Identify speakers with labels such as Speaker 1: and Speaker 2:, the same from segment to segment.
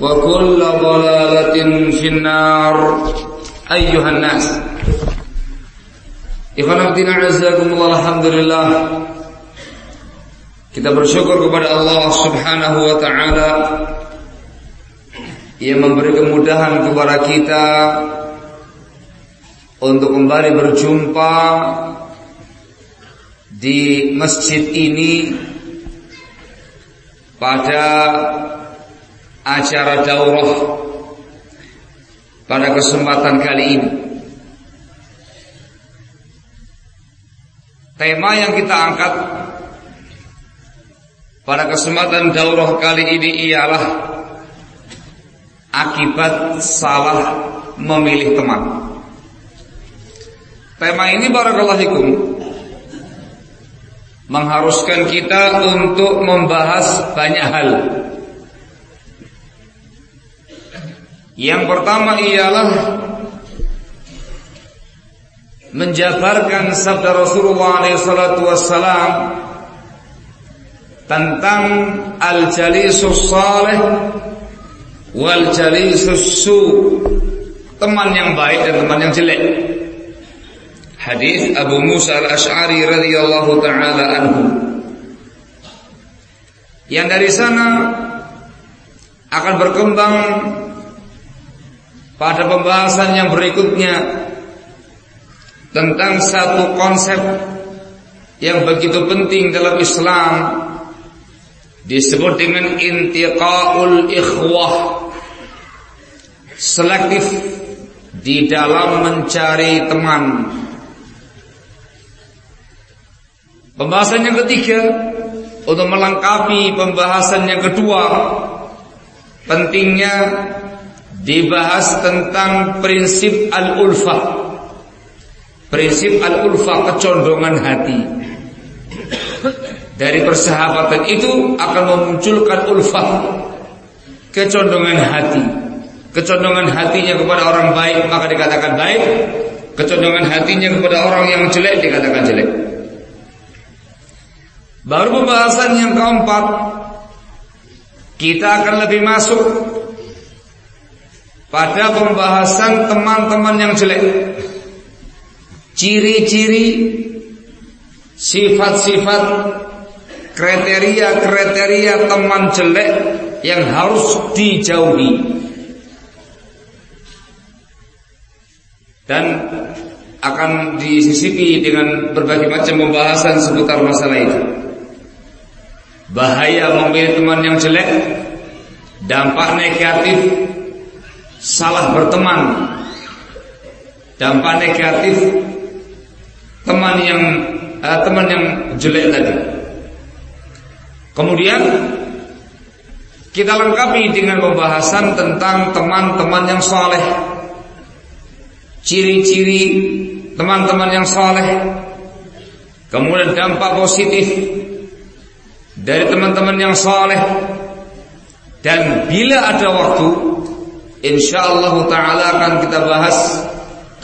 Speaker 1: وكل ضلالة في النار أيها الناس Ikhwanatina azakumullah alhamdulillah Kita bersyukur kepada Allah subhanahu wa ta'ala Yang memberi kemudahan kepada kita Untuk kembali berjumpa Di masjid ini Pada acara daurah pada kesempatan kali ini. Tema yang kita angkat pada kesempatan daurah kali ini ialah akibat salah memilih teman. Tema ini barakallahu fikum mengharuskan kita untuk membahas banyak hal Yang pertama ialah menjabarkan sabda Rasulullah SAW tentang al-jalisus salih wal jalisus su teman yang baik dan teman yang jelek. Hadis Abu Musa al-Ash'ari radhiyallahu taala anhu. Yang dari sana akan berkembang pada pembahasan yang berikutnya tentang satu konsep yang begitu penting dalam Islam disebut dengan intiqaul ikhwah selektif di dalam mencari teman. Pembahasan yang ketiga untuk melengkapi pembahasan yang kedua pentingnya dibahas tentang prinsip al-ulfah. Prinsip al-ulfah kecondongan hati. Dari persahabatan itu akan memunculkan ulfah, kecondongan hati. Kecondongan hatinya kepada orang baik maka dikatakan baik, kecondongan hatinya kepada orang yang jelek dikatakan jelek. Baru pembahasan yang keempat, kita akan lebih masuk pada pembahasan teman-teman yang jelek. Ciri-ciri, sifat-sifat, kriteria-kriteria teman jelek yang harus dijauhi. Dan akan disisipi dengan berbagai macam pembahasan seputar masalah itu. Bahaya memilih teman yang jelek, dampak negatif salah berteman, dampak negatif teman yang uh, teman yang jelek tadi. Kemudian kita lengkapi dengan pembahasan tentang teman-teman yang soleh. Ciri-ciri teman-teman yang soleh. Kemudian dampak positif Dari teman-teman yang soleh. Dan bila ada waktu Insya Allah Ta'ala akan kita bahas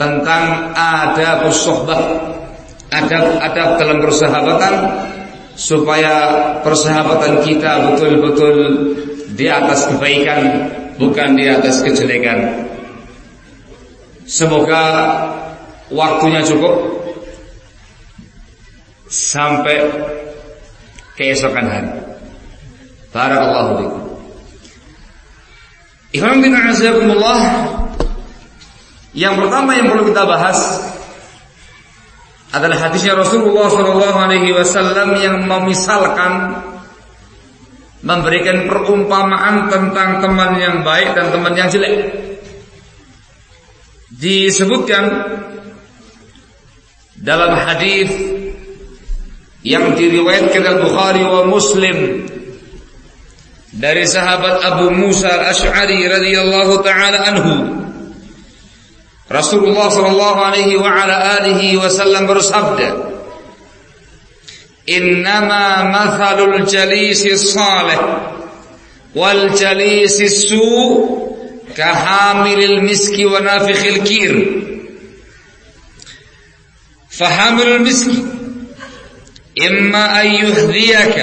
Speaker 1: Tentang adab sohbah Adab-adab dalam persahabatan Supaya persahabatan kita betul-betul di atas kebaikan bukan di atas kejelekan. Semoga waktunya cukup sampai keesokan hari. Barakallahu fikum. Ikhwan bin azakumullah Yang pertama yang perlu kita bahas adalah hadisnya Rasulullah Shallallahu Alaihi Wasallam yang memisalkan memberikan perumpamaan tentang teman yang baik dan teman yang jelek. Disebutkan dalam hadis yang diriwayatkan Al-Bukhari wa Muslim dari sahabat Abu Musa Al-Asy'ari radhiyallahu taala anhu Rasulullah sallallahu alaihi wa ala alihi wasallam bersabda إنما مثل الجليس الصالح والجليس السوء كحامل المسك ونافخ الكير فحامل المسك إما أن يهديك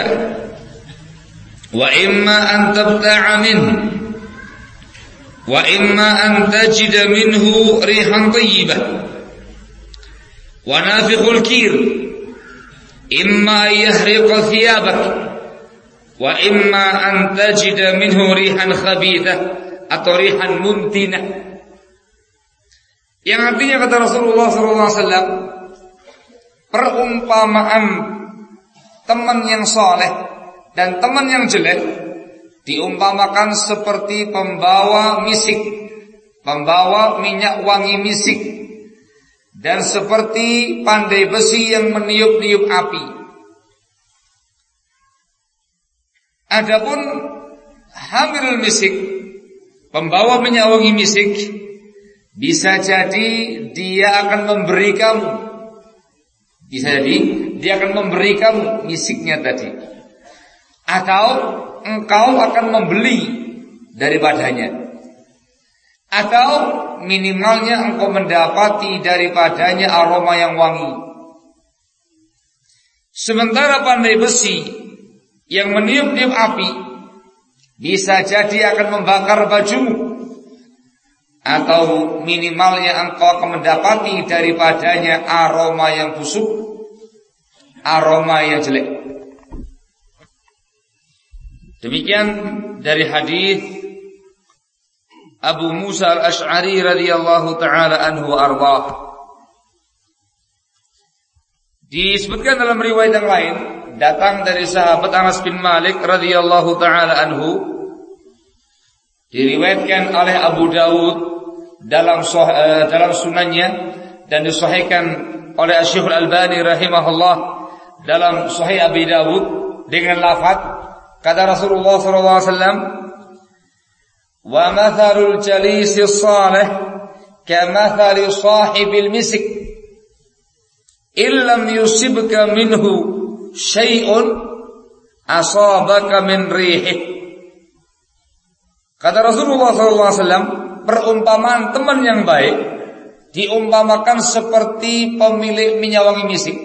Speaker 1: وإما أن تبتع منه وإما أن تجد منه ريحا طيبة. ونافخ الكير إما أن يحرق ثيابك وإما أن تجد منه ريحا خبيثة أو ريحا ممتنة يا عبدي atau رسول الله صلى الله عليه وسلم SAW perumpamaan teman تمن soleh dan teman yang jelek diumpamakan seperti pembawa misik, pembawa minyak wangi misik dan seperti pandai besi yang meniup-niup api. Adapun hamil misik, pembawa minyak wangi misik, bisa jadi dia akan memberi kamu, bisa jadi dia akan memberi kamu misiknya tadi, atau engkau akan membeli daripadanya. Atau minimalnya engkau mendapati daripadanya aroma yang wangi. Sementara pandai besi yang meniup-niup api bisa jadi akan membakar bajumu. Atau minimalnya engkau akan mendapati daripadanya aroma yang busuk, aroma yang jelek. Demikian dari hadis Abu Musa al-Ash'ari radhiyallahu taala anhu arba. Disebutkan dalam riwayat yang lain datang dari sahabat Anas bin Malik radhiyallahu taala anhu diriwayatkan oleh Abu Dawud dalam uh, dalam sunannya dan disahihkan oleh Syekh Al-Albani rahimahullah dalam Sahih Abi Dawud dengan lafaz Kata Rasulullah SAW, "Wa matharul jalisi salih kamathali sahibil misik illam yusibka minhu shayun asabaka min rihih." Kata Rasulullah SAW, perumpamaan teman yang baik diumpamakan seperti pemilik minyak wangi misik.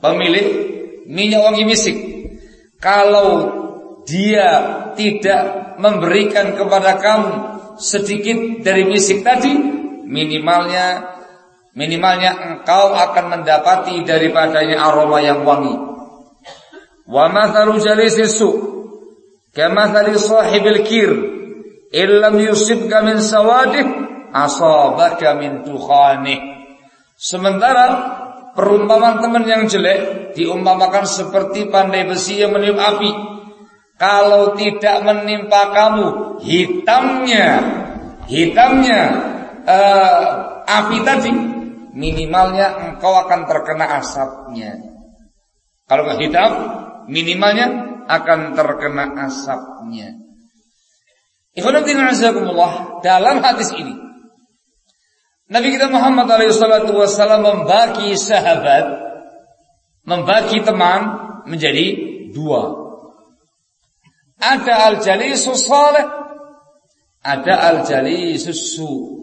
Speaker 1: Pemilik minyak wangi misik. Kalau dia tidak memberikan kepada kamu sedikit dari misik tadi, minimalnya minimalnya engkau akan mendapati daripadanya aroma yang wangi. Wa mathalu jalisisu Kama tadi sahibil kir illam yusibka min sawadih asabaka min tukhanih. Sementara perumpamaan teman yang jelek diumpamakan seperti pandai besi yang meniup api. Kalau tidak menimpa kamu hitamnya, hitamnya uh, api tadi, minimalnya engkau akan terkena asapnya. Kalau nggak hitam, minimalnya akan terkena asapnya. Ikhwanuddin dalam hadis ini Nabi kita Muhammad SAW membagi sahabat membagi teman menjadi dua. Ada al-jalisus salih, ada al-jalisus su.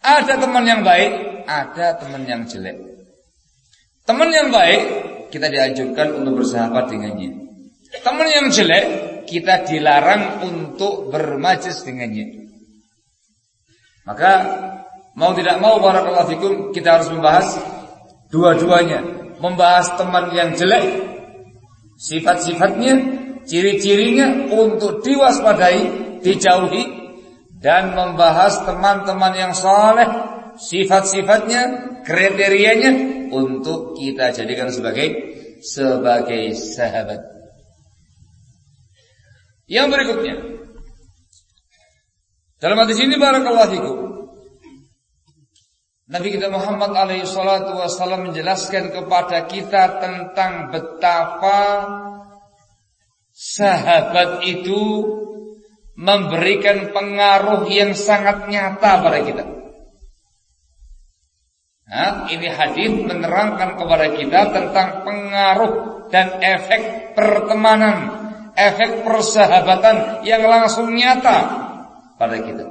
Speaker 1: Ada teman yang baik, ada teman yang jelek. Teman yang baik kita dianjurkan untuk bersahabat dengannya. Teman yang jelek kita dilarang untuk bermajlis dengannya. Maka mau tidak mau barakallahu fikum kita harus membahas dua-duanya. Membahas teman yang jelek, sifat-sifatnya, ciri-cirinya untuk diwaspadai, dijauhi dan membahas teman-teman yang saleh, sifat-sifatnya, kriterianya untuk kita jadikan sebagai sebagai sahabat. Yang berikutnya dalam hadis ini barakallahu fikum Nabi kita Muhammad alaihi salatu wasallam menjelaskan kepada kita tentang betapa sahabat itu memberikan pengaruh yang sangat nyata pada kita. Nah, ini hadis menerangkan kepada kita tentang pengaruh dan efek pertemanan efek persahabatan yang langsung nyata pada kita.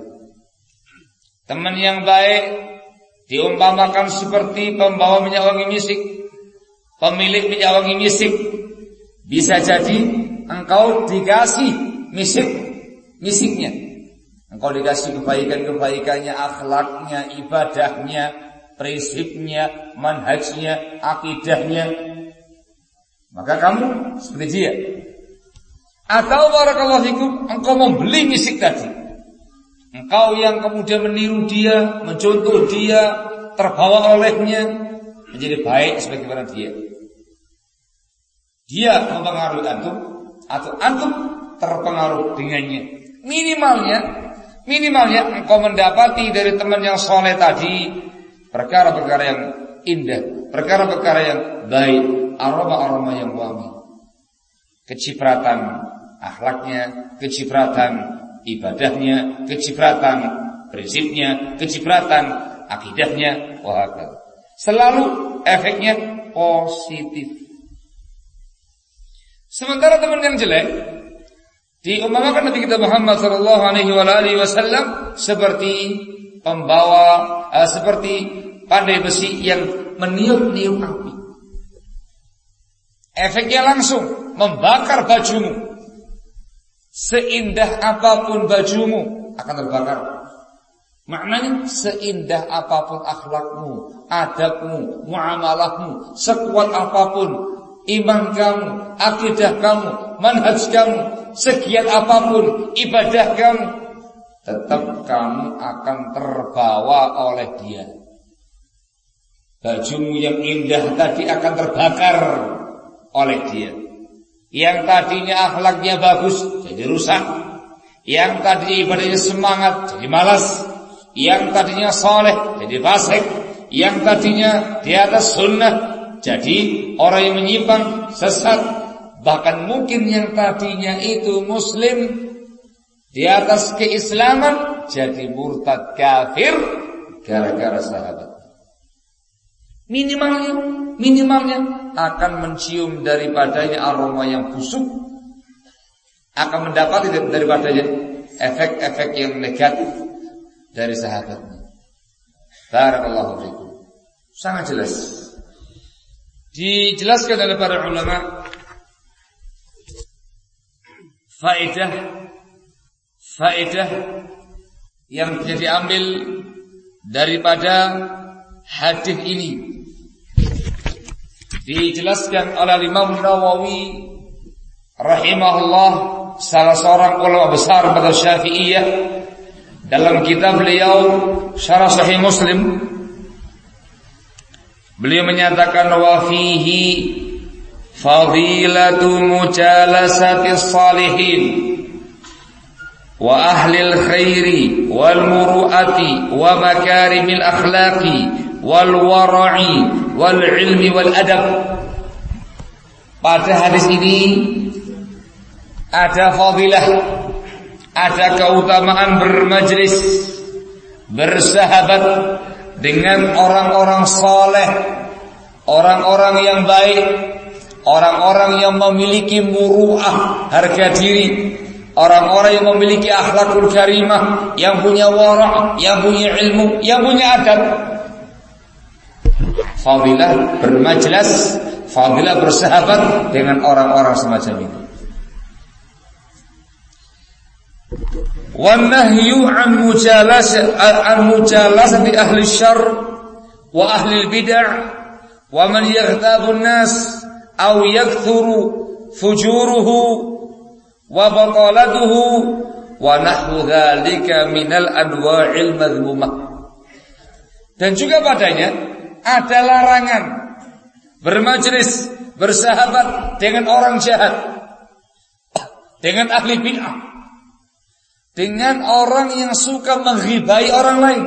Speaker 1: Teman yang baik diumpamakan seperti pembawa minyak wangi misik, pemilik minyak wangi misik. Bisa jadi engkau dikasih misik, misiknya. Engkau dikasih kebaikan-kebaikannya, akhlaknya, ibadahnya, prinsipnya, manhajnya, akidahnya. Maka kamu seperti dia atau barakallahu fikum engkau membeli misik tadi. Engkau yang kemudian meniru dia, mencontoh dia, terbawa olehnya menjadi baik sebagaimana dia. Dia mempengaruhi antum atau antum terpengaruh dengannya. Minimalnya, minimalnya engkau mendapati dari teman yang soleh tadi perkara-perkara yang indah, perkara-perkara yang baik, aroma-aroma yang wangi, kecipratan akhlaknya, kecipratan ibadahnya, kecipratan prinsipnya, kecipratan akidahnya, wahakal. Selalu efeknya positif. Sementara teman yang jelek diumpamakan Nabi kita Muhammad sallallahu alaihi wasallam seperti pembawa uh, seperti pandai besi yang meniup-niup api. Efeknya langsung membakar bajumu, Seindah apa pun bajumu akan terbakar. Maknanya seindah apa pun akhlakmu, adabmu, muamalahmu, sekuat apa pun iman kamu, akidah kamu, manhaj kamu, sekian apa pun ibadah kamu, tetap kamu akan terbawa oleh dia. Bajumu yang indah tadi akan terbakar oleh dia. Yang tadinya akhlaknya bagus jadi rusak. Yang tadinya ibadahnya semangat jadi malas. Yang tadinya soleh jadi fasik. Yang tadinya di atas sunnah jadi orang yang menyimpang sesat. Bahkan mungkin yang tadinya itu muslim di atas keislaman jadi murtad kafir gara-gara sahabat. Minimalnya, minimalnya akan mencium daripadanya aroma yang busuk, akan mendapati daripadanya efek-efek yang negatif dari sahabatnya. Barakallahu fikum. Sangat jelas. Dijelaskan oleh para ulama faedah faedah yang bisa diambil daripada hadis ini. Dijelaskan oleh Imam Nawawi rahimahullah salah seorang ulama besar pada Syafi'iyah. Dalam kitab beliau Syarah Sahih Muslim beliau menyatakan wa fihi fadilatu mujalasati salihin wa ahli khairi wal muru'ati wa makarimil akhlaqi wal wara'i wal ilmi wal adab. Pada hadis ini ada fadilah, ada keutamaan bermajlis, bersahabat dengan orang-orang soleh, orang-orang yang baik, orang-orang yang memiliki muruah, harga diri, orang-orang yang memiliki akhlakul karimah, yang punya wara, yang punya ilmu, yang punya adab. Fadilah bermajlis, fadilah bersahabat dengan orang-orang semacam itu. wan an mujalasati an mujalasati ahli syarr wa ahli bid'ah wa man yaghtabu nas, aw yakthuru fujuruhu wa batalatuhu dan juga padanya ada larangan bermajlis bersahabat dengan orang jahat dengan ahli bid'ah dengan orang yang suka menghibai orang lain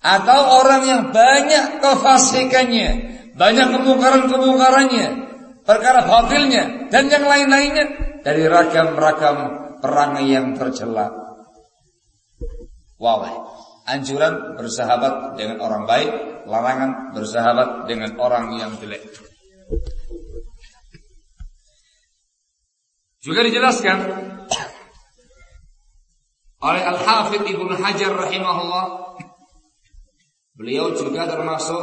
Speaker 1: atau orang yang banyak kefasikannya, banyak kemungkaran-kemungkarannya, perkara batilnya dan yang lain-lainnya dari ragam-ragam perangai yang tercela. Wow, anjuran bersahabat dengan orang baik, larangan bersahabat dengan orang yang jelek. Juga dijelaskan oleh Al-Hafidh Ibnu Hajar rahimahullah. Beliau juga termasuk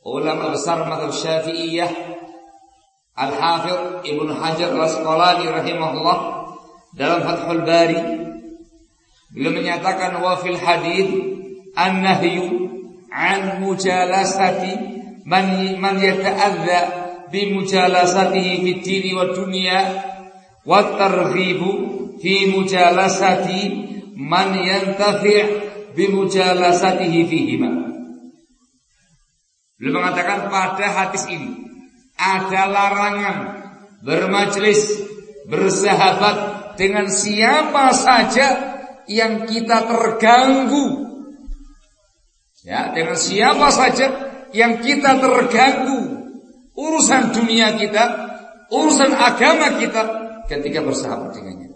Speaker 1: ulama besar mazhab Syafi'iyah. Al-Hafidh Ibnu Hajar Al-Asqalani rahimahullah dalam Fathul Bari beliau menyatakan wa fil hadis an-nahyu an mujalasati man man yata'adza bi mujalasatihi fid dini wa dunya wa targhibu fi mujalasati man yantafi' bi mujalasatihi fihima. Beliau mengatakan pada hadis ini ada larangan bermajlis bersahabat dengan siapa saja yang kita terganggu. Ya, dengan siapa saja yang kita terganggu urusan dunia kita, urusan agama kita ketika bersahabat dengannya.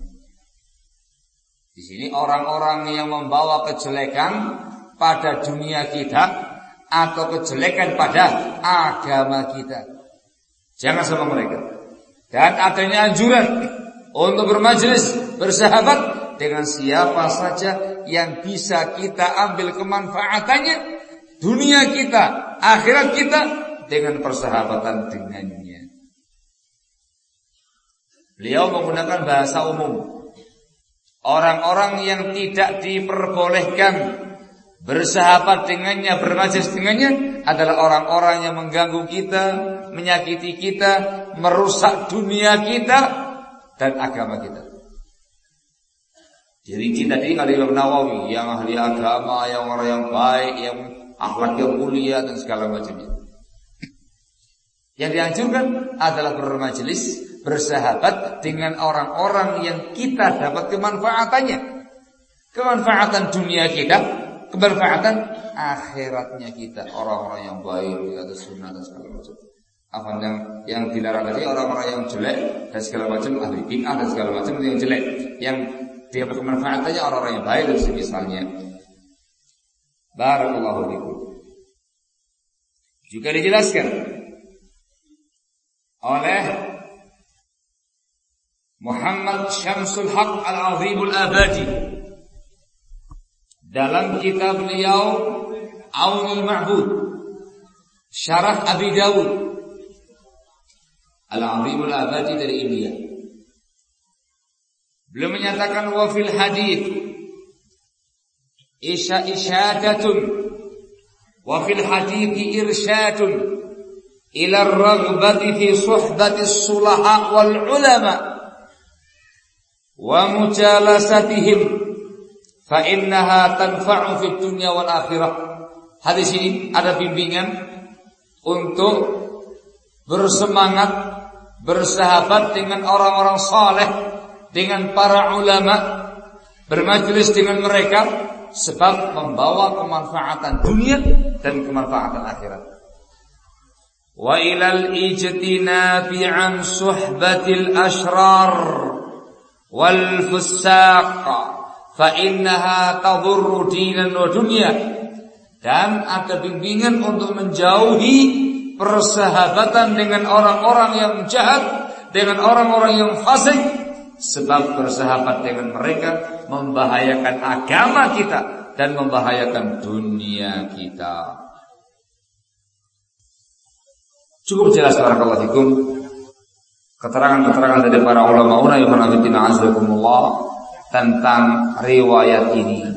Speaker 1: Di sini orang-orang yang membawa kejelekan pada dunia kita atau kejelekan pada agama kita. Jangan sama mereka. Dan adanya anjuran untuk bermajelis, bersahabat dengan siapa saja yang bisa kita ambil kemanfaatannya dunia kita, akhirat kita dengan persahabatan dengannya. Beliau menggunakan bahasa umum Orang-orang yang tidak diperbolehkan bersahabat dengannya, bermajlis dengannya adalah orang-orang yang mengganggu kita, menyakiti kita, merusak dunia kita dan agama kita. Jadi kita tadi kali Imam Nawawi yang ahli agama, yang orang yang baik, yang akhlak yang mulia dan segala macamnya. Yang dianjurkan adalah bermajelis bersahabat dengan orang-orang yang kita dapat kemanfaatannya. Kemanfaatan dunia kita, kemanfaatan akhiratnya kita. Orang-orang yang baik, atau sunnah dan segala macam. Apa yang yang dilarang tadi orang-orang yang jelek dan segala macam ahli bid'ah dan segala macam itu yang jelek. Yang dia kemanfaatannya orang-orang yang baik dan semisalnya. Barakallahu fikum. Juga dijelaskan oleh Muhammad Syamsul Haq Al-Azimul Abadi dalam kitab beliau Aunul Ma'bud Syarah Abi Dawud Al-Azimul Abadi dari India Beliau menyatakan wa fil hadith isya isyadatun wa fil hadith irsyadun ila ar-raghbati fi suhbati as-sulaha wal ulama wa mujalasatihim fa innaha tanfa'u fid dunya wal akhirah. Hadis ini ada bimbingan untuk bersemangat bersahabat dengan orang-orang saleh, dengan para ulama, bermajlis dengan mereka sebab membawa kemanfaatan dunia dan kemanfaatan akhirat. Wa ilal ijtinabi an suhbatil ashrar wal fusaq fa innaha tadurru dinan wa dunya. Dan ada bimbingan untuk menjauhi persahabatan dengan orang-orang yang jahat dengan orang-orang yang fasik. Sebab bersahabat dengan mereka membahayakan agama kita dan membahayakan dunia kita. Cukup jelas barakallahu fikum keterangan-keterangan dari para ulama ulama azakumullah tentang riwayat ini.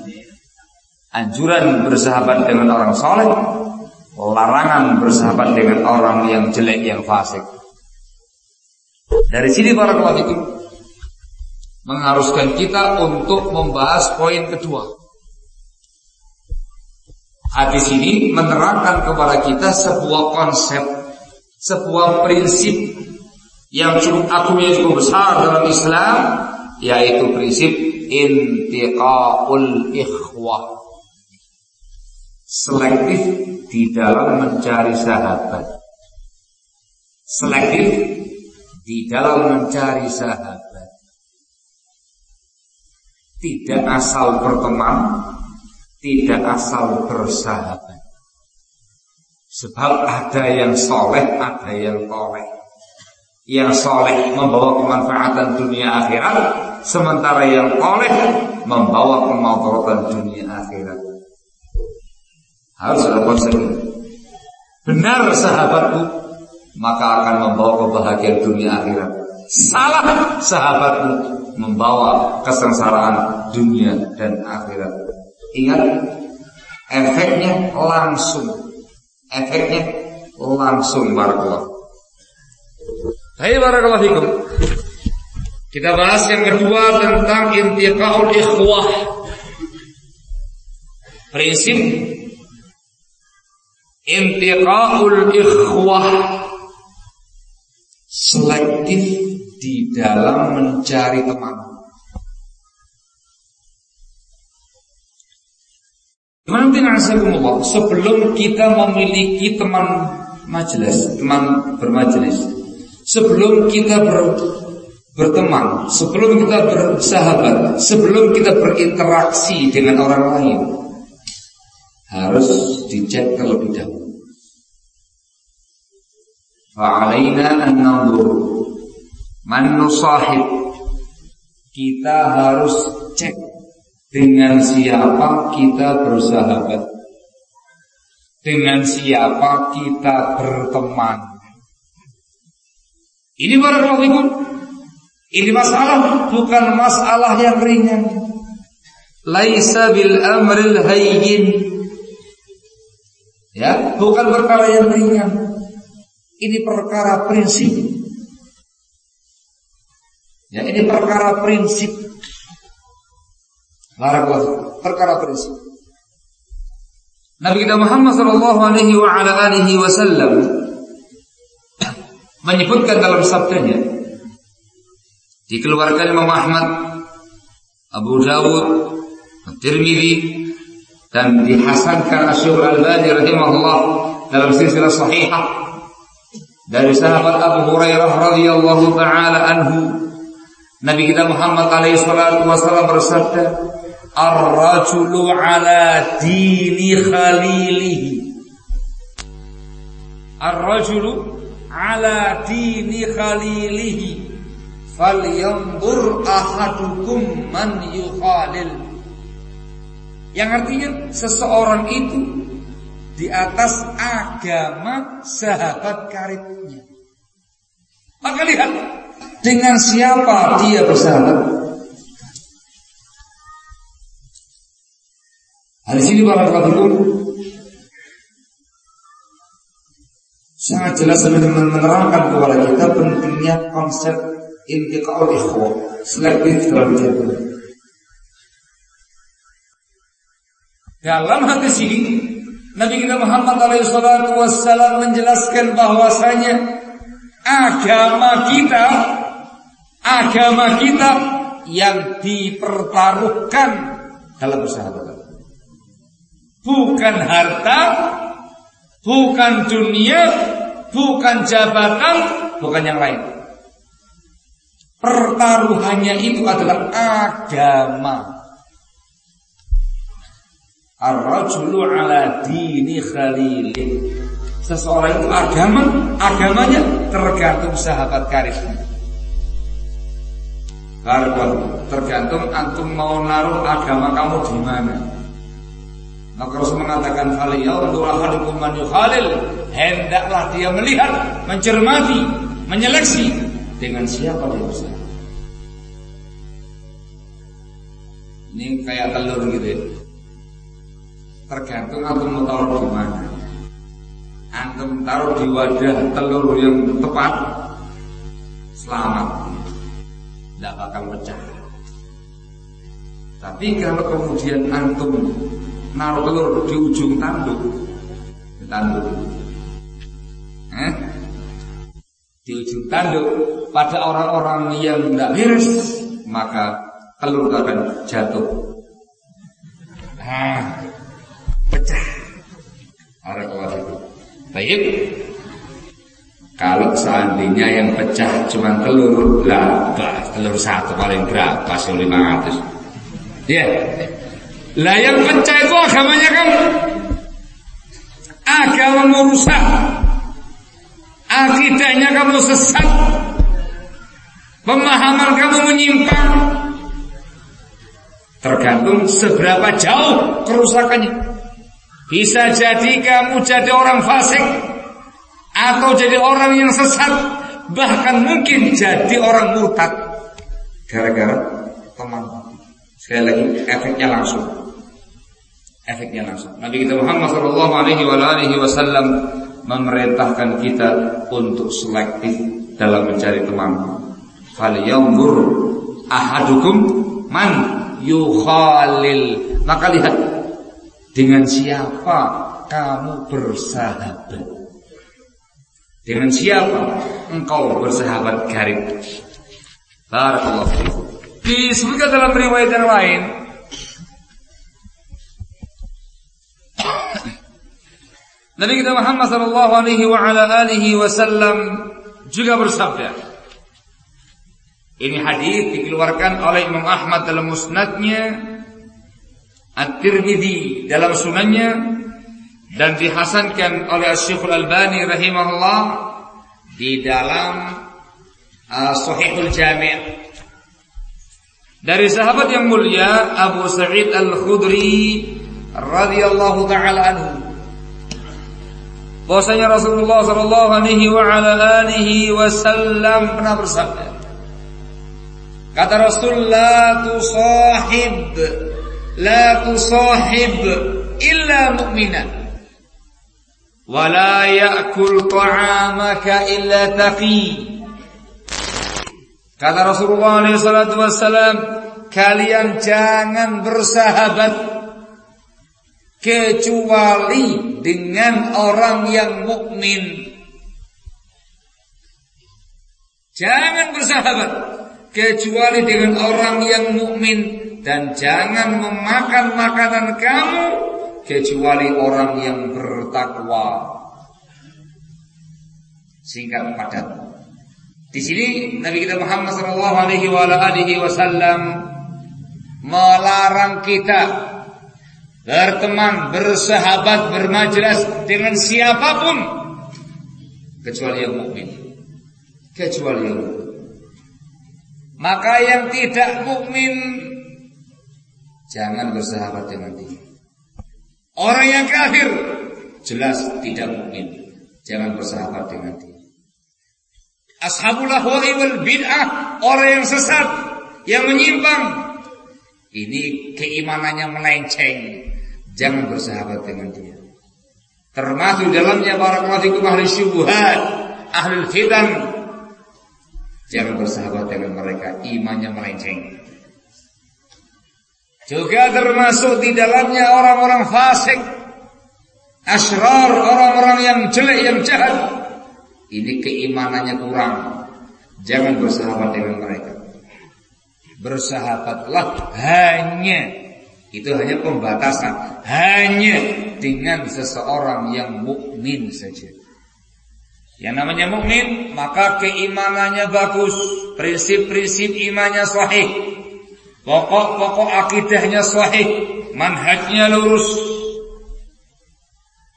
Speaker 1: Anjuran bersahabat dengan orang soleh, larangan bersahabat dengan orang yang jelek yang fasik. Dari sini para itu mengharuskan kita untuk membahas poin kedua. Hadis ini menerangkan kepada kita sebuah konsep, sebuah prinsip yang cukup agung cukup besar dalam Islam, yaitu prinsip intiqaul ikhwah. Selektif di dalam mencari sahabat. Selektif di dalam mencari sahabat tidak asal berteman, tidak asal bersahabat. Sebab ada yang soleh, ada yang toleh. Yang soleh membawa kemanfaatan dunia akhirat, sementara yang toleh membawa kemanfaatan dunia akhirat. Harus ada konsekuensi. Benar sahabatku, maka akan membawa kebahagiaan dunia akhirat. Salah sahabatmu, membawa kesengsaraan dunia dan akhirat. Ingat, efeknya langsung. Efeknya langsung barakallah. Hai barakallahu fikum. Kita bahas yang kedua tentang intiqaul ikhwah. Prinsip intiqaul ikhwah selektif di dalam mencari teman. Sebelum kita memiliki teman majelis, teman bermajelis, sebelum kita ber, berteman, sebelum kita bersahabat, sebelum kita berinteraksi dengan orang lain, harus dicek terlebih dahulu. Fa'alaina an Kita harus cek Dengan siapa kita bersahabat. Dengan siapa kita berteman Ini warahmatullahi Ini masalah bukan masalah yang ringan. Laisa bil amril hayyin. Ya, bukan perkara yang ringan. Ini perkara prinsip. Ya, ini perkara prinsip. Barakallahu perkara prinsip. Nabi kita Muhammad sallallahu alaihi wa ala alihi wasallam menyebutkan dalam sabdanya dikeluarkan Imam Ahmad, Abu Dawud, Tirmidzi dan dihasankan Asyur Al-Bani rahimahullah dalam silsilah sahihah dari sahabat Abu Hurairah radhiyallahu taala anhu Nabi kita Muhammad alaihi salatu wasallam bersabda, "Ar-rajulu ala dini khalilihi." Ar-rajulu ala dini khalilihi falyanzur ahadukum man yukhalil. Yang artinya seseorang itu di atas agama sahabat karibnya. Maka lihat dengan siapa dia bersahabat? Di sini para pelaku sangat jelas menerangkan kepada kita pentingnya konsep intiqaul ikhwah, selektif dalam jadwal. Dalam hadis ini Nabi kita Muhammad SAW menjelaskan bahwasanya agama kita agama kita yang dipertaruhkan dalam persahabatan. Bukan harta, bukan dunia, bukan jabatan, bukan yang lain. Pertaruhannya itu adalah agama. Ar-rajulu ala dini khalilih. Seseorang itu agama, agamanya tergantung sahabat karibnya. Karibah tergantung antum mau naruh agama kamu di mana. Maka Rasul mengatakan falyaundur ahadukum man yukhalil. Hendaklah dia melihat, mencermati, menyeleksi dengan siapa dia bersama. Ini kayak telur gitu ya. Tergantung antum mau taruh di mana. Antum taruh di wadah telur yang tepat, selamat. Tidak bakal pecah. Tapi kalau kemudian antum naruh telur di ujung tanduk, tanduk, eh? di ujung tanduk pada orang-orang yang tidak beres, maka telur akan jatuh. Nah, pecah. itu. Baik. Kalau seandainya yang pecah cuma telur, lah telur satu paling berapa sih 500. Ya. Lah yang pecah itu agamanya kamu. Agama merusak. Akidahnya kamu sesat. Pemahaman kamu menyimpang. Tergantung seberapa jauh kerusakannya. Bisa jadi kamu jadi orang fasik atau jadi orang yang sesat, bahkan mungkin jadi orang murtad gara-gara. Sekali lagi efeknya langsung. Efeknya langsung. Nabi kita Muhammad Shallallahu Alaihi Wasallam memerintahkan kita untuk selektif dalam mencari teman. Falyanzur ahadukum man yukhalil. Maka lihat dengan siapa kamu bersahabat? Dengan siapa engkau bersahabat karib? Barakallahu. Disebutkan dalam riwayat yang lain Nabi kita Muhammad sallallahu alaihi wa ala alihi wasallam juga bersabda. Ini hadis dikeluarkan oleh Imam Ahmad dalam musnadnya At-Tirmidzi dalam sunannya dan dihasankan oleh Syekh Al-Albani rahimahullah di dalam uh, Sahihul Jami' dari sahabat yang mulia Abu Sa'id Al-Khudri radhiyallahu taala anhu. Bahwasanya Rasulullah sallallahu alaihi wa ala alihi wasallam pernah bersabda kata Rasul la tusahib la tusahib illa mu'mina wa la ya'kul ta'amaka illa taqi Kata Rasulullah SAW Kalian jangan bersahabat Kecuali dengan orang yang mukmin. Jangan bersahabat Kecuali dengan orang yang mukmin dan jangan memakan makanan kamu kecuali orang yang bertakwa. Singkat padat. Di sini Nabi kita Muhammad sallallahu alaihi wasallam melarang kita berteman, bersahabat, bermajlis dengan siapa pun kecuali yang mukmin. Kecuali yang mukmin. Maka yang tidak mukmin Jangan bersahabat dengan dia. Orang yang kafir jelas tidak mungkin. Jangan bersahabat dengan dia. Ashabul ahwa'i wal bid'ah, orang yang sesat, yang menyimpang. Ini keimanannya melenceng. Jangan bersahabat dengan dia. Termasuk dalamnya para fikum ahli syubhat, ahli fitan. Jangan bersahabat dengan mereka, imannya melenceng. Juga termasuk di dalamnya orang-orang fasik, asrar, orang-orang yang jelek, yang jahat. Ini keimanannya kurang. Jangan bersahabat dengan mereka. Bersahabatlah hanya itu hanya pembatasan hanya dengan seseorang yang mukmin saja. Yang namanya mukmin maka keimanannya bagus, prinsip-prinsip imannya sahih. Pokok-pokok akidahnya sahih, manhajnya lurus.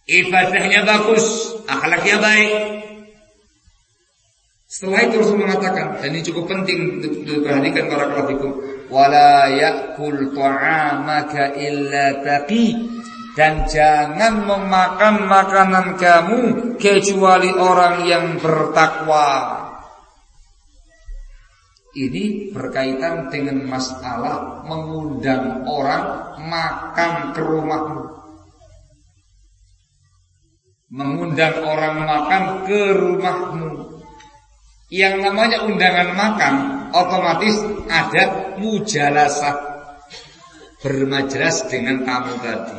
Speaker 1: Ibadahnya bagus, akhlaknya baik. Setelah itu Rasul mengatakan, dan ini cukup penting untuk diperhatikan para kalafikum, wala ya'kul ta'amaka illa taqi dan jangan memakan makanan kamu kecuali orang yang bertakwa. Ini berkaitan dengan masalah mengundang orang makan ke rumahmu. Mengundang orang makan ke rumahmu. Yang namanya undangan makan otomatis ada mujalasah bermajelas dengan tamu tadi.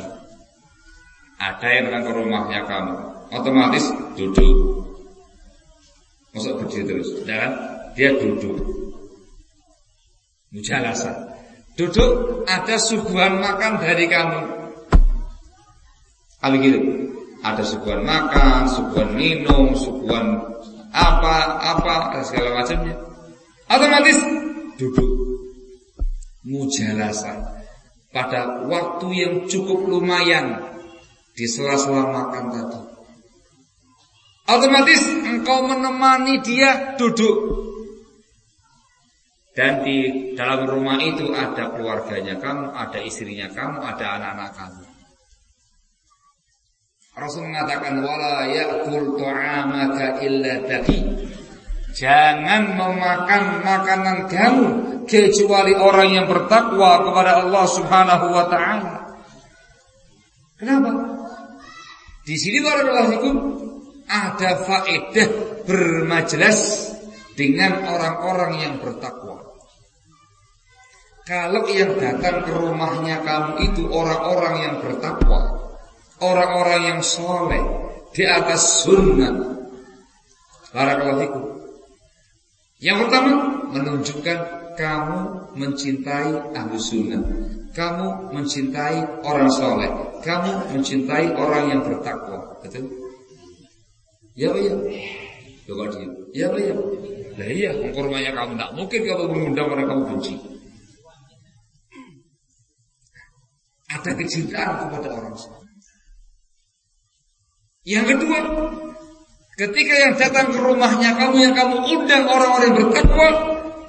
Speaker 1: Ada yang datang ke rumahnya kamu, otomatis duduk. Masuk berdiri terus, dan dia duduk. Mujalasa. Duduk ada suguhan makan dari kamu. Kalau gitu, ada suguhan makan, suguhan minum, suguhan apa, apa, segala macamnya. Otomatis duduk. Mujalasa. Pada waktu yang cukup lumayan di sela-sela makan tadi. Otomatis engkau menemani dia duduk. Dan di dalam rumah itu ada keluarganya kamu, ada istrinya kamu, ada anak-anak kamu. Rasul mengatakan wala ya'kul ta'amaka illa taqi. Jangan memakan makanan kamu kecuali orang yang bertakwa kepada Allah Subhanahu wa taala. Kenapa? Di sini warahmatullahi ada faedah bermajelas dengan orang-orang yang bertakwa. Kalau yang datang ke rumahnya kamu itu orang-orang yang bertakwa, orang-orang yang soleh di atas sunnah. Barakallahu Yang pertama menunjukkan kamu mencintai ahlu sunnah. Kamu mencintai orang soleh. Kamu mencintai orang yang bertakwa. Betul? Ya Pak ya. Coba dia. Ya ya. Lah iya, kurmanya kamu tidak mungkin kamu mengundang orang kamu benci. Ada kecintaan kepada orang soleh. Yang kedua, ketika yang datang ke rumahnya kamu yang kamu undang orang-orang yang bertakwa,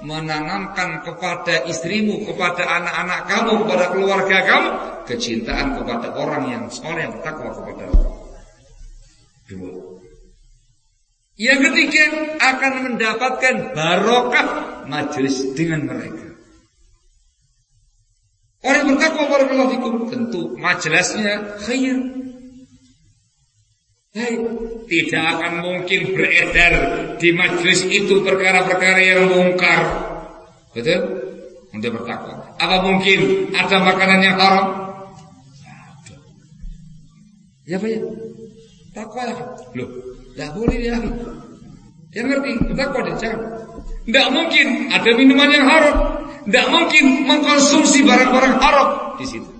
Speaker 1: menanamkan kepada istrimu, kepada anak-anak kamu, kepada keluarga kamu, kecintaan kepada orang yang soleh yang bertakwa kepada Allah. Dua. Yang ketiga akan mendapatkan barokah majelis dengan mereka. Orang yang bertakwa kepada Allah tentu majelisnya khair, tidak akan mungkin beredar di majelis itu perkara-perkara yang mungkar. Betul? Untuk bertakwa. Apa mungkin ada makanan yang haram? Ya Pak ya. Takwa ya. Loh, tidak boleh ya. Yang ngerti, bertakwa dan jangan. Tidak mungkin ada minuman yang haram. Tidak mungkin mengkonsumsi barang-barang haram di situ.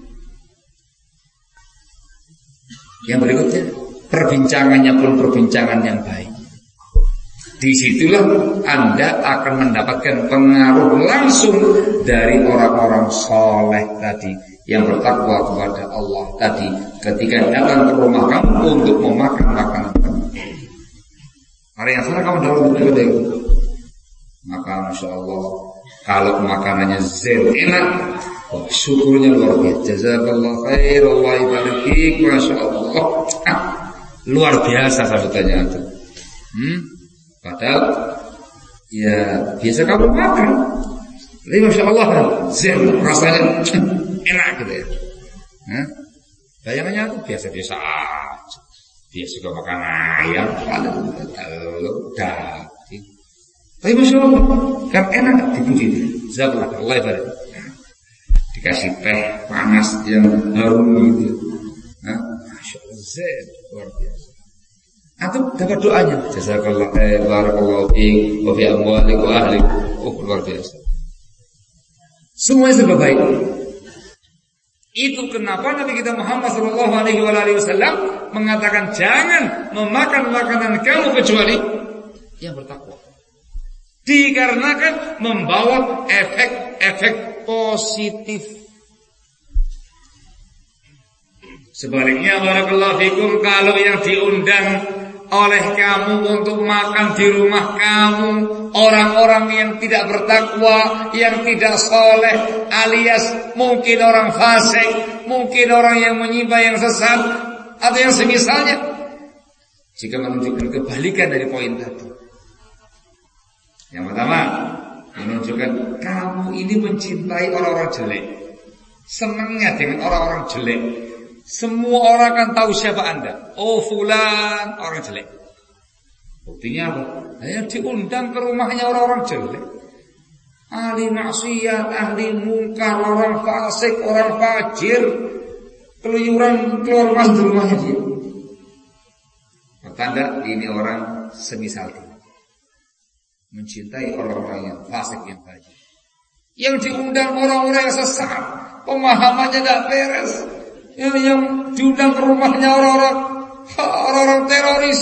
Speaker 1: Yang berikutnya perbincangannya pun perbincangan yang baik. Di situlah Anda akan mendapatkan pengaruh langsung dari orang-orang soleh tadi yang bertakwa kepada Allah tadi ketika datang ke rumah kamu untuk memakan makanan kamu. Yang sana kamu dalam betul Maka Masya Allah Kalau makanannya zen enak oh, Syukurnya luar biasa Jazakallah khair Allah ibarik Masya Allah Luar biasa sambutannya itu. Hmm? Padahal ya biasa kamu makan. Tapi masya Allah zen rasanya enak gitu ya. Nah, bayangannya itu biasa-biasa aja. Dia suka makan ayam, kalau daging. Tapi masya Allah, kan enak dipuji dia. Allah ibarat. Dikasih teh panas yang harum gitu. Zain, luar biasa. Atau dapat doanya. Jazakallah eh, barakallahu fiik wa fi amwalik wa ahli. Oh, luar biasa. Semua serba baik. Itu kenapa Nabi kita Muhammad Shallallahu Alaihi Wasallam mengatakan jangan memakan makanan kamu kecuali yang bertakwa. Dikarenakan membawa efek-efek positif. Sebaliknya barakallahu fikum kalau yang diundang oleh kamu untuk makan di rumah kamu orang-orang yang tidak bertakwa, yang tidak soleh, alias mungkin orang fasik, mungkin orang yang menyimpang yang sesat, atau yang semisalnya. Jika menunjukkan kebalikan dari poin tadi. Yang pertama, menunjukkan kamu ini mencintai orang-orang jelek. Senangnya dengan orang-orang jelek. Semua orang akan tahu siapa Anda. Oh fulan orang jelek. Buktinya apa? Saya diundang ke rumahnya orang-orang jelek. Ahli maksiat, ahli mungkar, orang fasik, orang fajir. Keluyuran keluar masuk rumahnya dia. Pertanda ini orang semisal dia. Mencintai orang-orang yang fasik, yang fajir. Yang diundang orang-orang yang sesat. Pemahamannya tidak beres yang, diundang ke rumahnya orang-orang orang-orang teroris.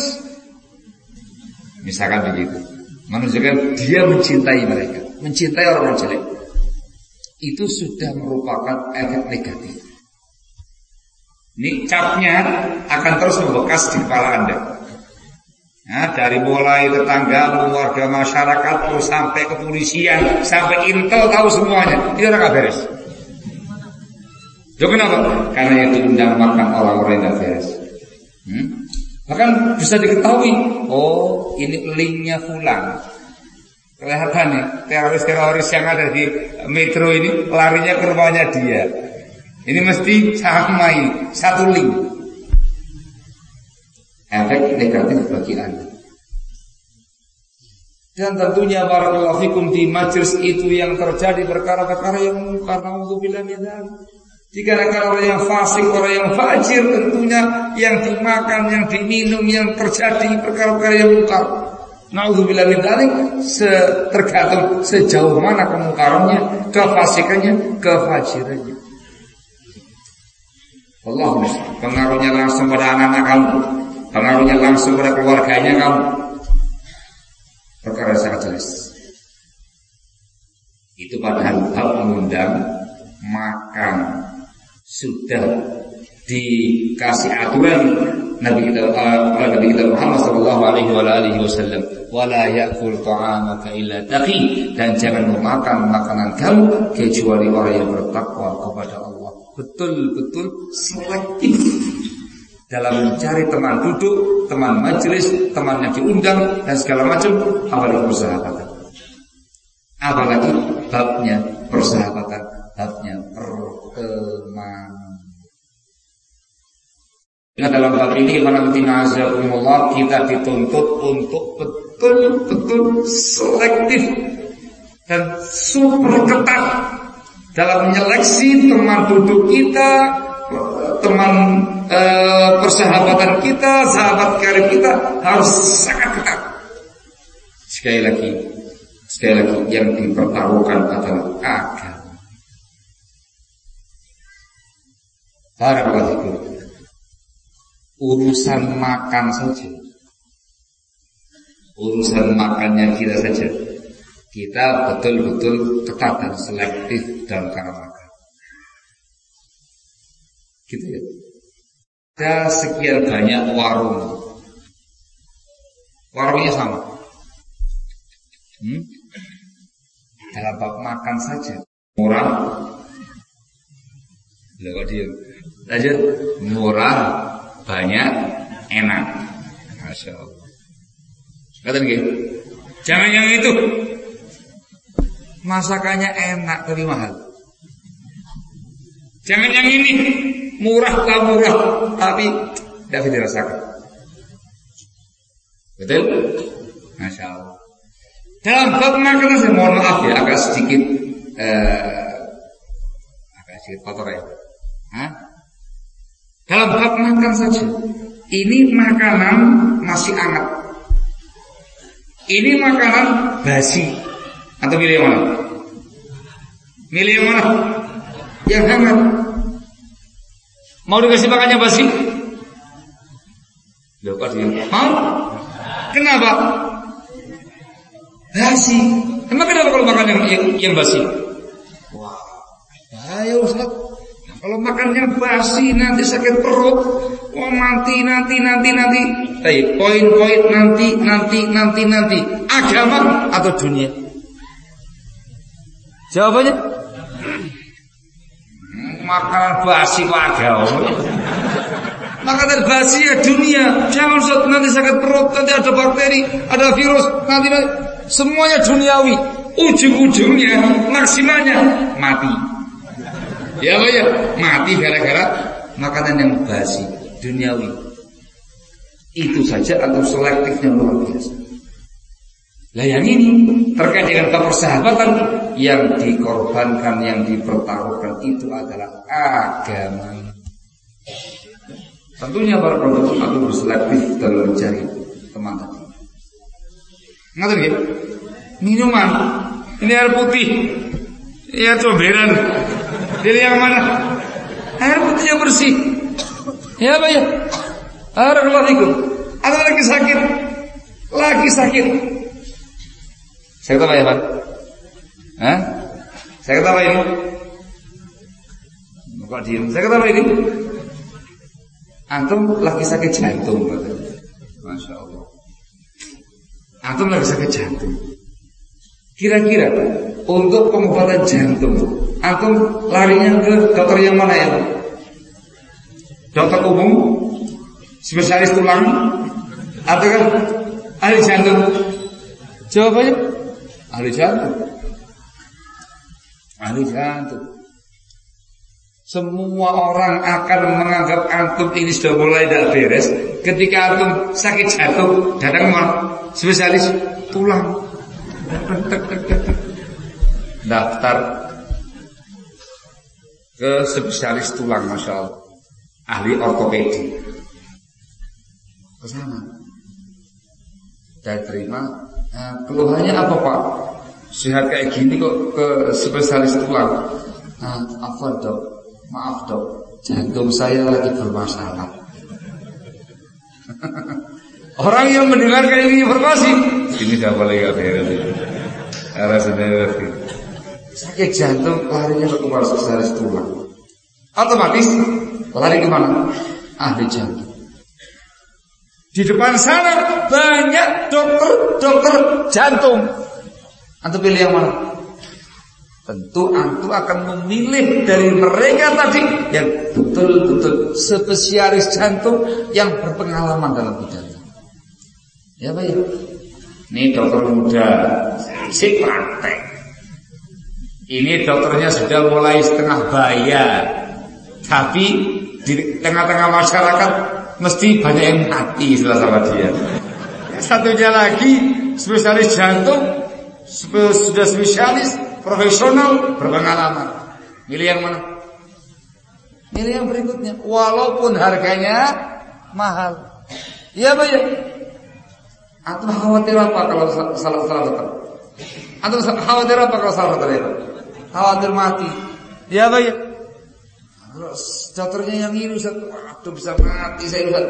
Speaker 1: Misalkan begitu. Menunjukkan dia mencintai mereka, mencintai orang-orang jelek. Itu sudah merupakan efek negatif. Ini capnya akan terus membekas di kepala Anda. Ya, dari mulai tetangga, warga masyarakat, sampai kepolisian, sampai intel tahu semuanya. Itu orang beres. Loh kenapa? Karena diundang makan orang-orang yang beres. Hmm? Bahkan bisa diketahui, oh ini linknya fulan. Kelihatan nih, teroris-teroris yang ada di metro ini larinya ke rumahnya dia. Ini mesti sama satu link. Efek negatif bagi Anda. Dan tentunya barakallahu fikum di majlis itu yang terjadi perkara-perkara yang karena untuk bilang ya Dikarenakan orang yang fasik, orang yang fajir tentunya yang dimakan, yang diminum, yang terjadi perkara-perkara yang mungkar. Nauzubillah min dzalik tergantung sejauh mana kemungkarannya, kefasikannya, kefajirannya. Allah pengaruhnya langsung pada anak-anak kamu, pengaruhnya langsung pada keluarganya kamu. Perkara sangat jelas. Itu padahal hal mengundang makan sudah dikasih aturan Nabi kita uh, Nabi kita Muhammad sallallahu alaihi wasallam wala ya'kul ta'amaka illa taqi dan jangan memakan makanan kamu kecuali orang yang bertakwa kepada Allah. Betul-betul selektif dalam mencari teman duduk, teman majelis, teman yang diundang dan segala macam apalagi persahabatan. Apalagi babnya persahabatan, babnya pertemanan. Nah dalam bab ini Allah kita dituntut untuk betul-betul selektif dan super ketat dalam menyeleksi teman duduk kita, teman e, persahabatan kita, sahabat karib kita harus sangat ketat. Sekali lagi, sekali lagi yang dipertaruhkan adalah agama. Barakallahu Urusan makan saja. Urusan makannya kita saja. Kita betul-betul ketat dan selektif dalam cara makan. Gitu ya. Ada sekian banyak warung. Warungnya sama. Hmm? Dalam bab makan saja. Murah. Lewat dia Lanjut murah, banyak, enak. Masya Allah. Kata. Jangan yang itu. Masakannya enak tapi mahal. Jangan yang ini murah tak murah tapi tidak dirasakan. Betul? Masya Allah. Dalam bab makanan saya mohon maaf ya agak sedikit eh, agak sedikit kotor ya. Hah? Dalam bab makan saja. Ini makanan masih hangat. Ini makanan basi. Atau milih yang mana? Milih yang mana? Yang hangat. Mau dikasih makannya basi? Loh mau? Kenapa? Basi. Emang kenapa kalau makan yang yang, yang basi? Wah, ayo Ustaz. Kalau makannya basi nanti sakit perut. Oh nanti nanti nanti nanti. Tapi poin-poin nanti nanti nanti nanti. Agama atau dunia? Jawabannya? Makanan basi agama. Makanan basi ya dunia. Jangan nanti sakit perut, nanti ada bakteri, ada virus, nanti, nanti Semuanya duniawi. Ujung-ujungnya maksimalnya mati. Ya Pak ya? Mati gara-gara makanan yang basi, duniawi. Itu saja atau selektifnya luar biasa. Lah yang ini terkait dengan kepersahabatan yang dikorbankan, yang dipertaruhkan itu adalah agama. Tentunya para produk itu berselektif dalam mencari teman tadi. Ngerti nggih? Minuman. Ini air putih. Ya comberan. Pilih yang mana? Air putih yang bersih. Ya apa ya? Assalamualaikum. Ada lagi sakit. Lagi sakit. Saya ketawa ya Pak? Hah? Saya ketawa ini? Kok diem? Saya ketawa ini? Antum lagi sakit jantung Masya Allah Antum lagi sakit jantung. Kira-kira untuk pengobatan jantung, antum larinya ke dokter yang mana ya? Dokter umum, spesialis tulang, atau kan ahli jantung? Jawabannya ahli jantung. Ahli jantung. Semua orang akan menganggap antum ini sudah mulai tidak beres ketika antum sakit jantung datang spesialis tulang. Daftar ke spesialis tulang, masya ahli ortopedi. Ke sana. Dan terima. Nah, keluhannya apa pak? Sehat kayak gini kok ke spesialis tulang. Nah, apa dok? Maaf dok, jantung saya lagi bermasalah. Orang yang mendengarkan ini informasi Ini tidak boleh beres Arah sendiri Sakit jantung larinya ke kepala spesialis tulang Otomatis lari ke mana? Ahli jantung Di depan sana banyak dokter-dokter jantung Antum pilih yang mana? Tentu antum akan memilih dari mereka tadi yang betul-betul spesialis jantung yang berpengalaman dalam bidang. Ya Pak ya. Ini dokter muda, si praktek. Ini dokternya sudah mulai setengah bayar. Tapi di tengah-tengah masyarakat mesti banyak yang mati setelah sama dia. Satunya lagi spesialis jantung, sudah spesialis, profesional, berpengalaman. Milih yang mana? Milih yang berikutnya. Walaupun harganya mahal. Iya Pak ya? Antum khawatir apa kalau salah salah dokter? Antum khawatir apa kalau salah dokter? Khawatir mati. Ya apa ya? dokternya yang ini Ustaz, waduh bisa mati saya Ustaz.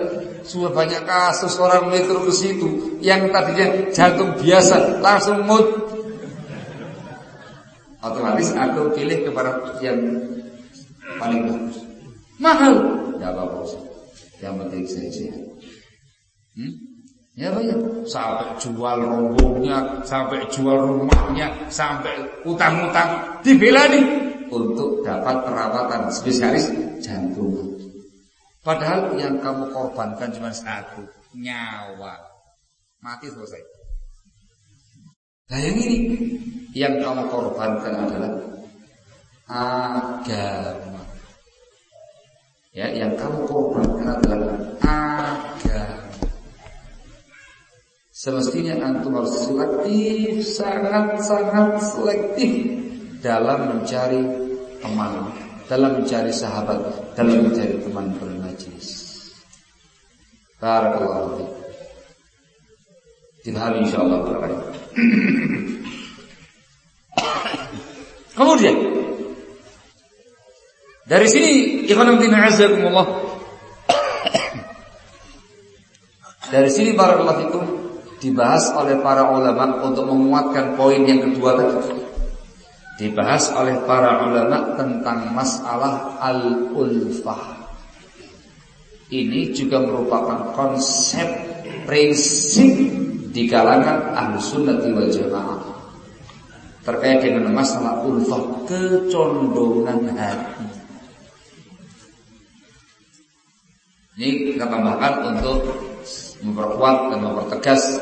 Speaker 1: Sudah banyak kasus orang metro ke situ yang tadinya jantung biasa langsung mood. Otomatis aku pilih kepada yang paling bagus. Mahal, ya apa-apa Yang penting saya sehat. Hmm? Ya Pak ya, sampai jual rombongnya, sampai jual rumahnya, sampai utang-utang dibelani untuk dapat perawatan spesialis jantung. Padahal yang kamu korbankan cuma satu, nyawa. Mati selesai. Nah yang ini yang kamu korbankan adalah agama. Ya, yang kamu korbankan adalah agama. Semestinya antum harus selektif, sangat-sangat selektif dalam mencari teman, dalam mencari sahabat, dalam mencari teman bermajlis. Barakallahu fiik. Dibahami insyaallah berkali. Kemudian dari sini ikhwan fillah azakumullah Dari sini barakallahu fikum dibahas oleh para ulama untuk menguatkan poin yang kedua tadi. Dibahas oleh para ulama tentang masalah al-ulfah. Ini juga merupakan konsep prinsip di kalangan ahlu sunnah wal jamaah terkait dengan masalah ulfah kecondongan hati. Ini kita tambahkan untuk memperkuat dan mempertegas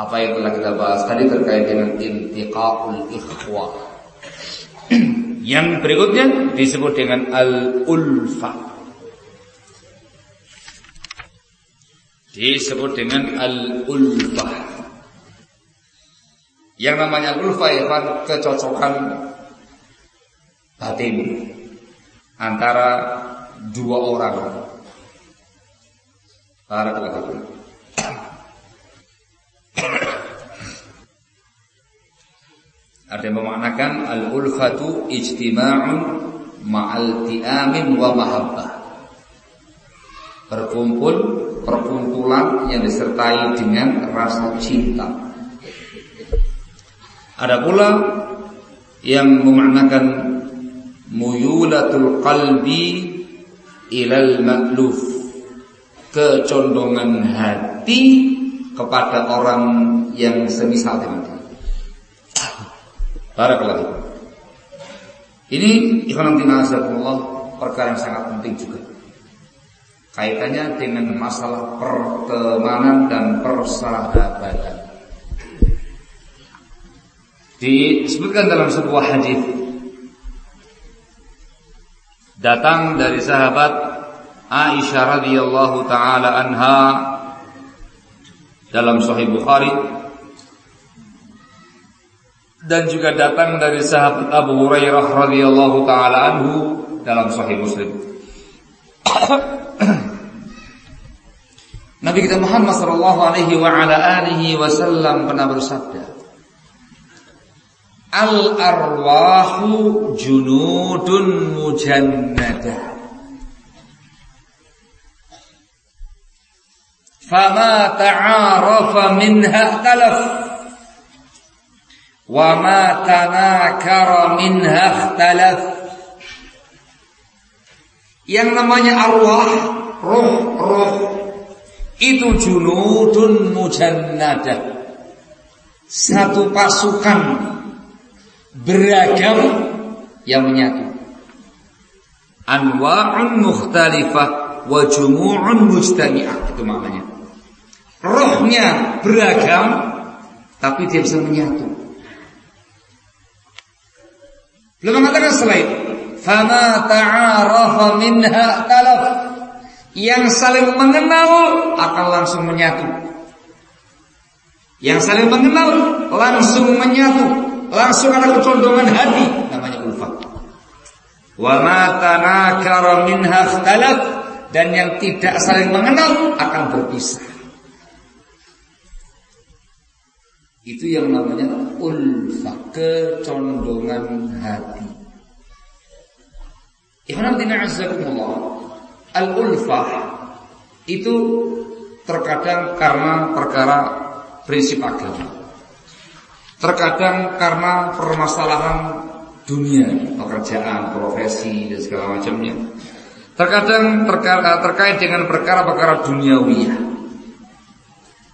Speaker 1: apa yang telah kita bahas tadi terkait dengan intiqaul ikhwah. yang berikutnya disebut dengan al-ulfa. Disebut dengan al-ulfa. Yang namanya ulfa ya kecocokan batin antara dua orang. Barakallahu Ada yang memaknakan al-ulfatu ijtima'un ma'al ti'amin wa mahabbah. Berkumpul, perkumpulan yang disertai dengan rasa cinta. Ada pula yang memaknakan muyulatul qalbi ilal ma'luf. Kecondongan hati kepada orang yang semisal dengan dia. Barakallahu Ini ikhwan Allah perkara yang sangat penting juga. Kaitannya dengan masalah pertemanan dan persahabatan. Disebutkan dalam sebuah hadis datang dari sahabat Aisyah radhiyallahu taala anha dalam Sahih Bukhari dan juga datang dari sahabat Abu Hurairah radhiyallahu taala anhu dalam Sahih Muslim. Nabi kita Muhammad sallallahu alaihi wa ala alihi wasallam pernah bersabda, Al arwahu junudun mujannadah fama ta'arafa minha talaf wa ma tanakara minha talaf yang namanya arwah roh-roh itu junudun mujannadah. Satu pasukan beragam yang menyatu. Anwa'un mukhtalifah wa jumu'un mujtami'ah itu maknanya rohnya beragam tapi dia bisa menyatu. Belum mengatakan selain fama ta'arafa minha talaf yang saling mengenal akan langsung menyatu. Yang saling mengenal langsung menyatu, langsung ada kecondongan hati namanya ulfat. Wa ma tanakara minha talaf dan yang tidak saling mengenal akan berpisah. Itu yang namanya ulfa, kecondongan hati. Ikhwanatina azzakumullah. Al-ulfah itu terkadang karena perkara prinsip agama. Terkadang karena permasalahan dunia, pekerjaan, profesi dan segala macamnya. Terkadang terkait dengan perkara-perkara duniawi.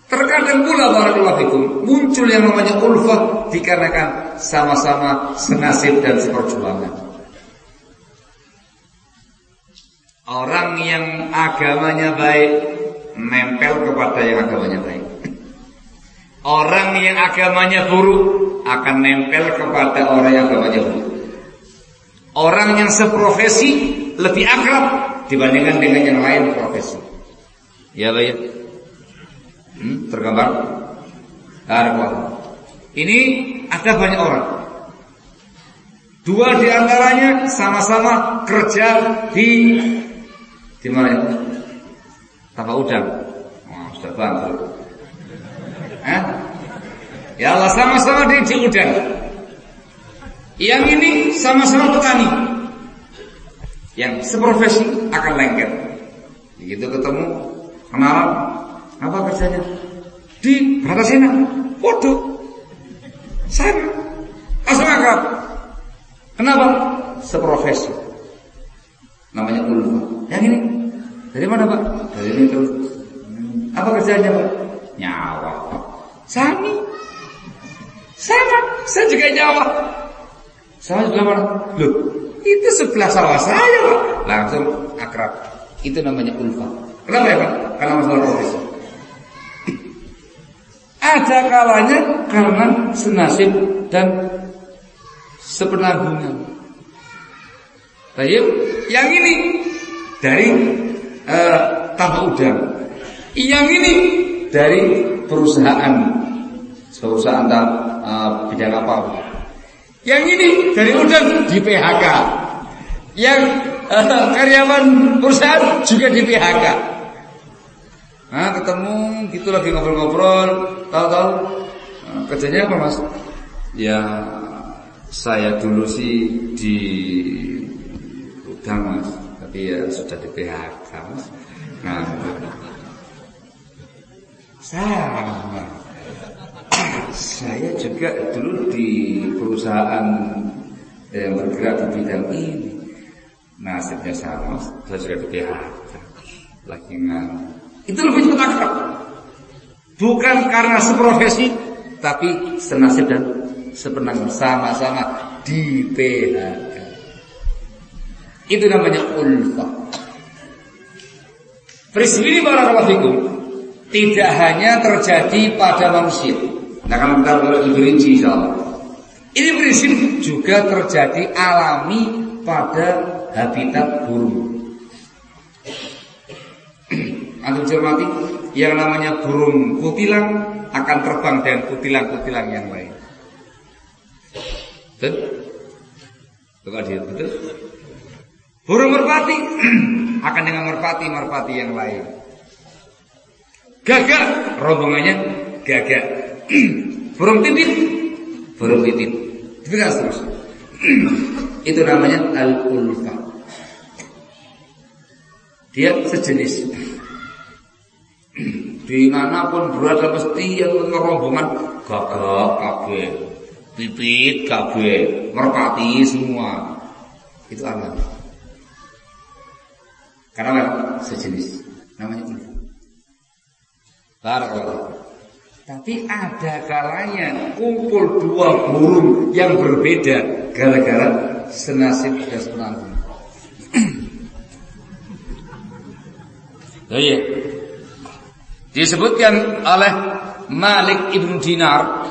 Speaker 1: Terkadang pula barakallahu fikum muncul yang namanya ulfah dikarenakan sama-sama senasib dan seperjuangan. Orang yang agamanya baik nempel kepada yang agamanya baik. Orang yang agamanya buruk akan nempel kepada orang yang agamanya buruk. Orang yang seprofesi lebih akrab dibandingkan dengan yang lain profesi. Ya baik. Hmm, tergambar? Ini ada banyak orang. Dua di antaranya sama-sama kerja di di mana? Tanpa udang. Wah, sudah bantu. Eh? Ya Allah sama-sama di, di udang. Yang ini sama-sama petani. Yang seprofesi akan lengket. Begitu ketemu, kenalan, apa kerjanya? Di Bratasena. Waduh. Sama. Langsung akrab. Kenapa? Seprofesi. Namanya ulfa. Yang ini dari mana Pak? Dari ini terus. Apa kerjanya Pak? Nyawa. Sami. Sama. Saya juga nyawa. Saya juga mana? Loh, itu sebelah sawah saya Pak. Langsung akrab. Itu namanya ulfa. Kenapa ya Pak? Karena masalah profesi. Ada kalanya karena senasib dan sepenanggungan. Baik, yang ini dari uh, tanpa udang. Yang ini dari perusahaan perusahaan uh, bidang apa? Yang ini dari udang di PHK. Yang uh, karyawan perusahaan juga di PHK. Nah, ketemu gitu lagi ngobrol-ngobrol, tahu-tahu nah, kerjanya apa mas? Ya saya dulu sih di udang mas, tapi ya sudah di PHK mas. Nah, sama. Saya juga dulu di perusahaan yang bergerak di bidang ini. Nasibnya sama, saya juga di PHK. Lagi nggak itu lebih cepat. Bukan karena seprofesi, tapi senasib dan sepenang sama-sama di PHK. Itu namanya ulfa. Prinsip ini barakallahu tidak hanya terjadi pada manusia. Nah, kalau kita lebih berinci insyaallah. Ini prinsip juga terjadi alami pada habitat burung. Antum cermati yang namanya burung kutilang akan terbang dengan kutilang-kutilang yang lain. Betul? Betul dia betul? Burung merpati akan dengan merpati-merpati yang lain. Gagak rombongannya gagak. burung titit, burung titit. Terus. Itu namanya al-ulfa. Dia sejenis Di mana pun berada mesti yang rombongan gagak kabeh, pipit kabeh, merpati semua. Itu alam. Karena sejenis namanya ulfa. Barakallah. Tapi ada kalanya kumpul dua burung yang berbeda gara-gara senasib dan senanggung. Oh iya. Disebutkan oleh Malik ibn Dinar.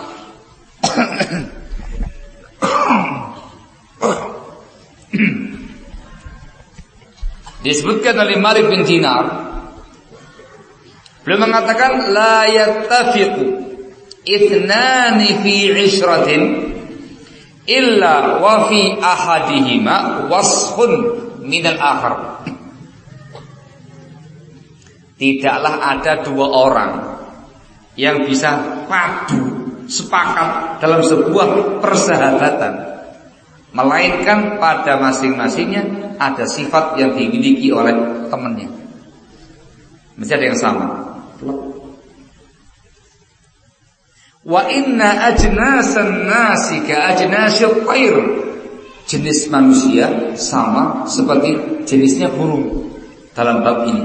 Speaker 1: Disebutkan oleh Malik bin Dinar. Beliau mengatakan La yattafiqu Ithnani fi ishratin Illa wa fi ahadihima Wasfun minal akhar Tidaklah ada dua orang yang bisa padu sepakat dalam sebuah persahabatan melainkan pada masing-masingnya ada sifat yang dimiliki oleh temannya. Mesti ada yang sama. Wa inna ajnasan nasi ka ajnasyil tayr. Jenis manusia sama seperti jenisnya burung dalam bab ini.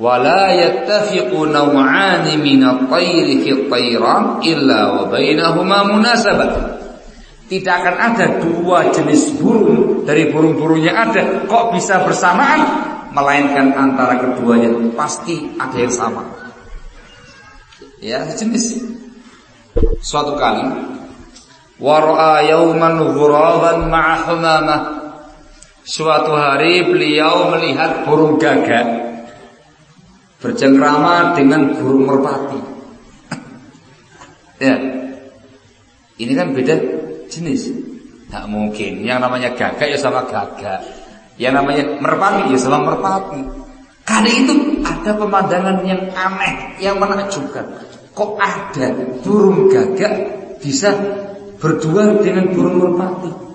Speaker 1: ولا يتفق نوعان من الطير في الطيران إلا وبينهما مناسبة tidak akan ada dua jenis burung dari burung-burung yang ada kok bisa bersamaan melainkan antara keduanya pasti ada yang sama ya jenis suatu kali wara'a yauman ghuraban ma'a humamah Suatu hari beliau melihat burung gagak bercengkrama dengan burung merpati. Ya. Ini kan beda jenis. Tidak mungkin. Yang namanya gagak ya sama gagak. Yang namanya merpati ya sama merpati. Karena itu ada pemandangan yang aneh, yang menakjubkan. Kok ada burung gagak bisa berdua dengan burung merpati?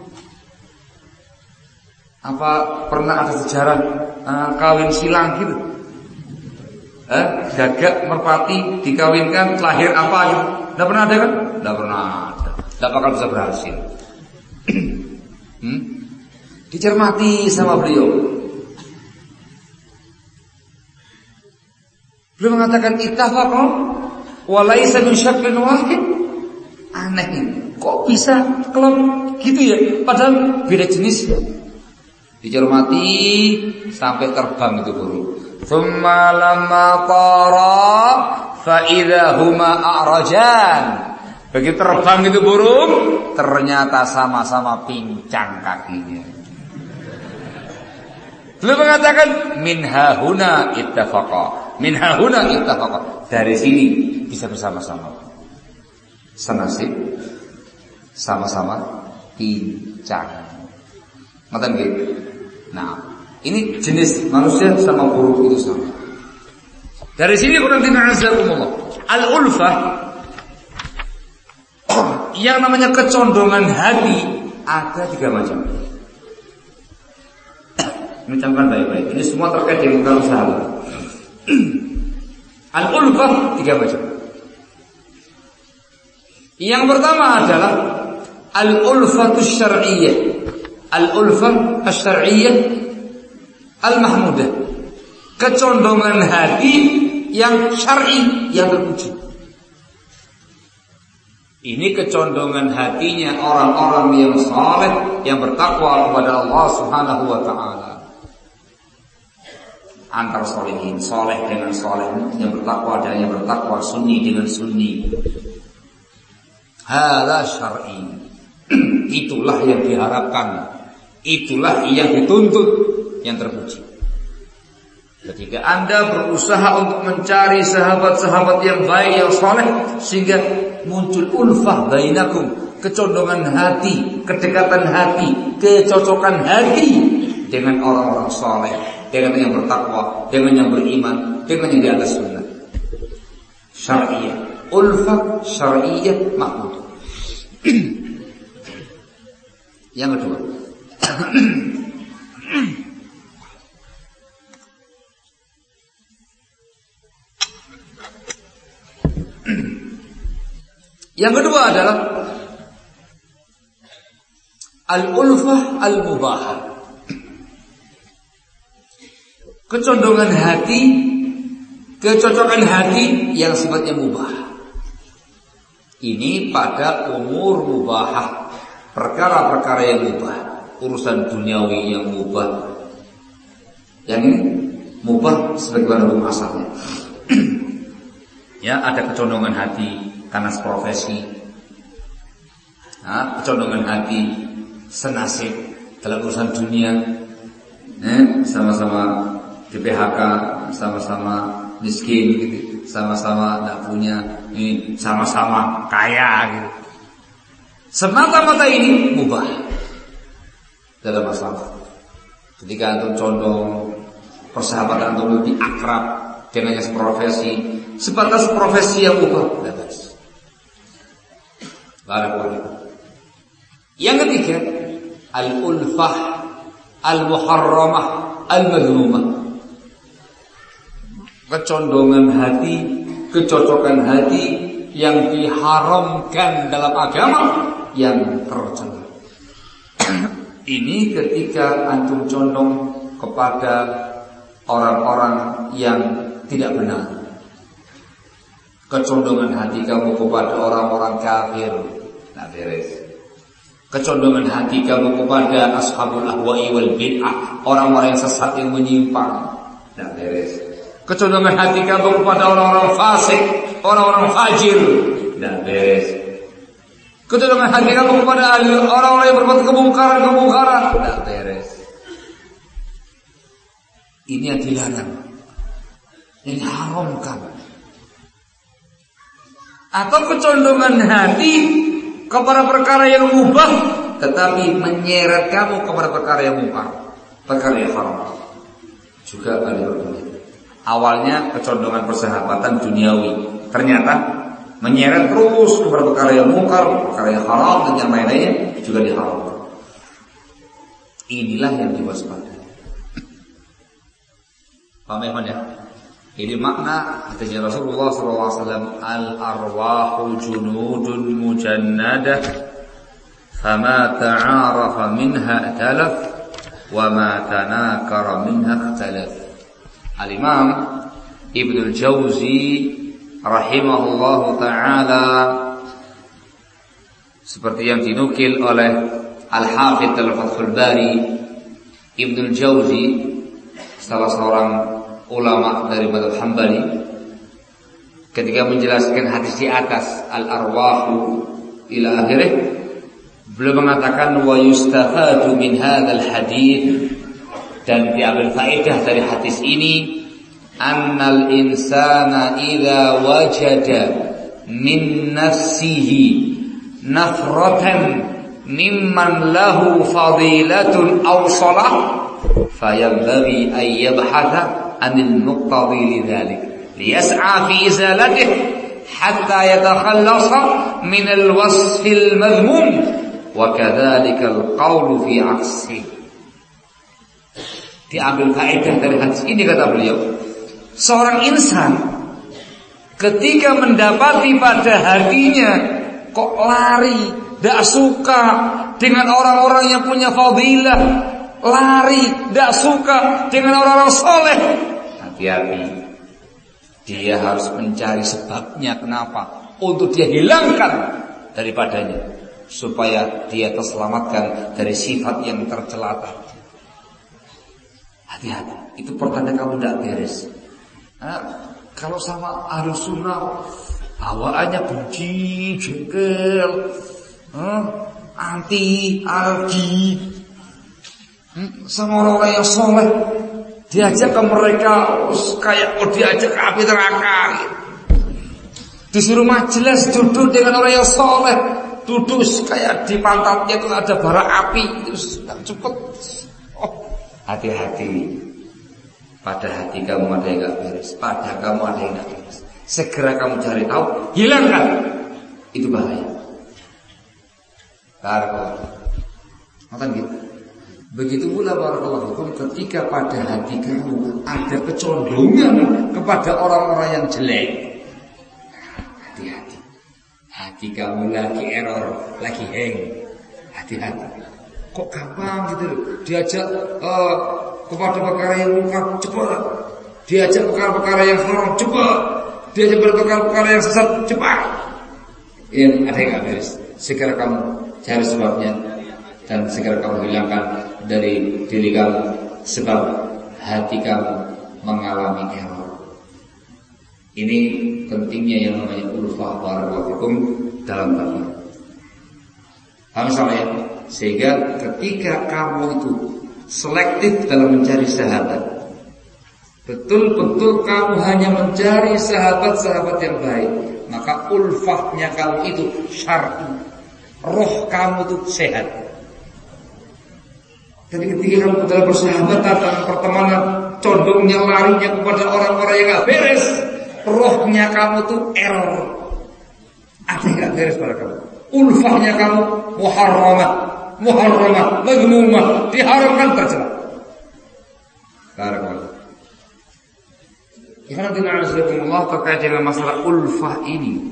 Speaker 1: Apa pernah ada sejarah uh, kawin silang gitu? Eh, gagak merpati dikawinkan lahir apa gitu? Tidak pernah ada kan? Tidak pernah ada. Tidak bakal bisa berhasil. hmm? Dicermati sama beliau. Beliau mengatakan ittafaqa wa laisa min syaklin wahid. Aneh ini. Kok bisa klop gitu ya? Padahal beda jenis. Dicermati sampai terbang itu burung. Thumma lamma tara fa huma a'rajan. Begitu terbang itu burung, ternyata sama-sama pincang kakinya. Beliau mengatakan minha huna ittafaqa. Minha huna ittafaqa. Dari sini bisa bersama-sama. Senasib sama-sama pincang. Ngoten nggih. Nah, ini jenis manusia sama buruk itu sama. Dari sini kurang azakumullah. Al-ulfah yang namanya kecondongan hati ada tiga macam. Ini baik-baik. Ini semua terkait dengan kalau sahabat. Al-ulfah tiga macam. Yang pertama adalah al-ulfatus syar'iyyah. Al-ulfah asy-syar'iyyah al-mahmudah. Kecondongan hati yang syar'i yang terpuji. Ini kecondongan hatinya orang-orang yang saleh yang bertakwa kepada Allah Subhanahu wa taala. Antar solehin, soleh dengan soleh yang bertakwa dan yang bertakwa sunni dengan sunni. Hala syar'i. Itulah yang diharapkan. Itulah yang dituntut yang terpuji. Ketika Anda berusaha untuk mencari sahabat-sahabat yang baik, yang soleh, sehingga muncul ulfah bainakum, kecondongan hati, kedekatan hati, kecocokan hati dengan orang-orang soleh, dengan yang bertakwa, dengan yang beriman, dengan yang di atas sunnah. Syariah, ulfah syariah mahmud. yang kedua. Yang kedua adalah al-ulfah al-mubahah. Kecondongan hati, kecocokan hati yang sifatnya mubah. Ini pada umur mubahah, perkara-perkara yang mubah, urusan duniawi yang mubah. Yang ini mubah sebagaimana hukum asalnya. ya, ada kecondongan hati karena profesi, nah, kecondongan hati, senasib dalam urusan dunia, eh, sama-sama di PHK, sama-sama miskin, gitu, sama-sama tidak punya, ini sama-sama kaya, gitu. Semata-mata ini mubah dalam masalah. Ketika antum condong persahabatan antum lebih akrab dengan profesi, sebatas profesi yang mubah, bebas. Barakallahu Yang ketiga, al-ulfah al-muharramah al-madhumah. Kecondongan hati, kecocokan hati yang diharamkan dalam agama yang tercela. Ini ketika antum condong kepada orang-orang yang tidak benar. Kecondongan hati kamu kepada orang-orang kafir, Nah beres. Kecondongan hati kamu kepada ashabul ahwa'i wal bid'ah, orang-orang yang sesat yang menyimpang. Nah beres. Kecondongan hati kamu kepada orang-orang fasik, orang-orang fajir. Nah beres. Kecondongan hati kamu kepada orang-orang yang berbuat kemungkaran-kemungkaran. Nah beres. Ini yang dilarang. Yang diharamkan. atau kecondongan hati kepada perkara yang mubah tetapi menyeret kamu kepada perkara yang mubah, perkara yang haram. Juga kali Awalnya kecondongan persahabatan duniawi, ternyata menyeret terus kepada perkara yang mungkar, perkara yang haram dan yang lain-lainnya juga diharamkan. Inilah yang diwaspadai. Paham ya? Ini makna hadisnya Rasulullah SAW Al arwahu junudun mujannadah Fama ta'arafa minha talaf Wa ma tanakara minha talaf Al-Imam Ibn al-Jawzi Rahimahullah Ta'ala. Seperti yang dinukil oleh Al-Hafidh Al-Fathul Bari Ibn al-Jawzi Salah seorang ulama dari Madhab Hambali ketika menjelaskan hadis di atas al-arwahu ila akhirih beliau mengatakan wa yustafadu min hadzal hadis dan diambil faedah dari hadis ini أن الإنسان إذا وجد من نفسه نفرة ممن له فضيلة أو صلاح فينبغي أن يبحث عن المقتضي لذلك ليسعى في إزالته حتى يتخلص من الوصف المذموم وكذلك القول في عكسه. Diambil kaidah dari hadis ini kata beliau. Seorang insan ketika mendapati pada hatinya kok lari tidak suka dengan orang-orang yang punya fadilah lari, tidak suka dengan orang-orang soleh. Hati-hati. Dia harus mencari sebabnya kenapa. Untuk dia hilangkan daripadanya. Supaya dia terselamatkan dari sifat yang tercela Hati-hati. Itu pertanda kamu tidak beres. Nah, kalau sama ahlu sunnah bawaannya benci, jengkel, anti, algi, Hmm? sama orang-orang yang soleh. Diajak ke mereka kayak oh diajak ke api neraka. Disuruh majelis duduk dengan orang yang soleh. Duduk kayak di pantatnya itu ada bara api. Itu cukup. Oh hati-hati pada hati kamu ada yang gak beres pada kamu ada yang gak beres segera kamu cari tahu hilangkan itu bahaya Nonton gitu Begitu pula barakallahu fikum ketika pada hati kamu ada kecondongan kepada orang-orang yang jelek. Hati-hati. Hati kamu lagi error, lagi hang. Hati-hati. Kok gampang gitu. Diajak uh, kepada perkara yang mungkar cepat. Diajak perkara-perkara yang haram cepat. Diajak perkara-perkara yang sesat cepat. Ini ada yang beres. Segera kamu cari sebabnya dan segera kamu hilangkan dari diri kamu sebab hati kamu mengalami error. Ini pentingnya yang namanya ulfah barakallahu dalam tafsir. Paham saya? Sehingga ketika kamu itu selektif dalam mencari sahabat, betul-betul kamu hanya mencari sahabat-sahabat yang baik, maka ulfahnya kamu itu syar'i. Roh kamu itu sehat. Jadi ketika kamu dalam persahabatan dalam pertemanan condongnya larinya kepada orang-orang yang gak beres, rohnya kamu tuh error. Ada yang gak beres pada kamu. Ulfahnya kamu muharramah, muharramah, magmumah, diharamkan tercela. Barakallah. Ya Allah terkait dengan masalah ulfah ini.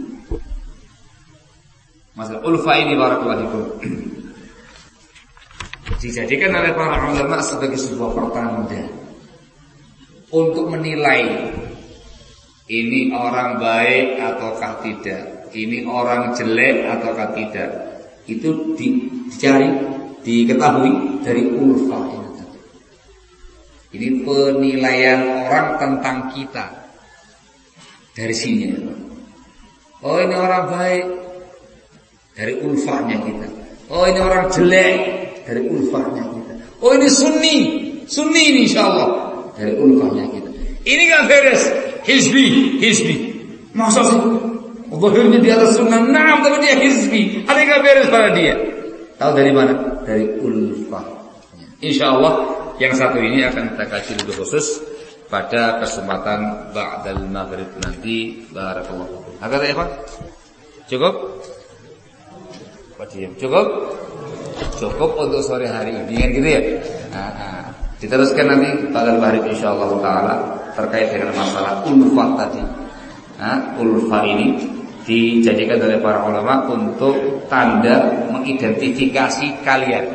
Speaker 1: Masalah ulfah ini barakallahu dijadikan oleh para ulama sebagai sebuah pertanda untuk menilai ini orang baik ataukah tidak, ini orang jelek ataukah tidak. Itu dicari, diketahui dari ulfa ini. Ini penilaian orang tentang kita dari sini. Oh ini orang baik dari ulfahnya kita. Oh ini orang jelek dari ulfahnya kita. Oh ini sunni, sunni ini insya Allah dari ulfahnya kita. Ini kan beres, hizbi, hizbi. Masa sih? Zahirnya di atas sunnah, nah tapi dia hizbi. Ada yang beres pada dia. Tahu dari mana? Dari ulfah. Insya Allah yang satu ini akan kita kaji lebih khusus pada kesempatan ba'dal maghrib nanti. Barakallahu. Agak ya Pak? Cukup? Pak Cukup? Cukup untuk sore hari ini kan gitu ya? Nah, nah. Diteruskan nanti pada maghrib insyaallah taala terkait dengan masalah ulfah tadi. Nah, ulfah ini dijadikan oleh para ulama untuk tanda mengidentifikasi kalian.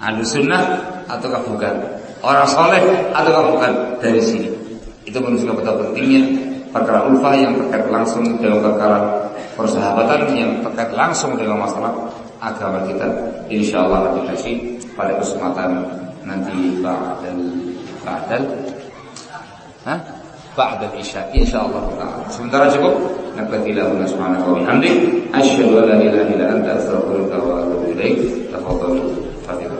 Speaker 1: Ahlu sunnah ataukah bukan? Orang soleh ataukah bukan? Dari sini. Itu menunjukkan betapa pentingnya perkara ulfah yang terkait langsung dengan perkara persahabatan yang terkait langsung dengan masalah agama kita. Insya Allah kita kasih pada kesempatan nanti ba'dal ba'dal Hah? بعد العشاء إن شاء الله تعالى. سمد رجبك نبت إلى نبتلاه سبحانه وبحمده. أشهد أن لا إله إلا أنت أستغفرك وأتوب إليك. تفضل. فاتحة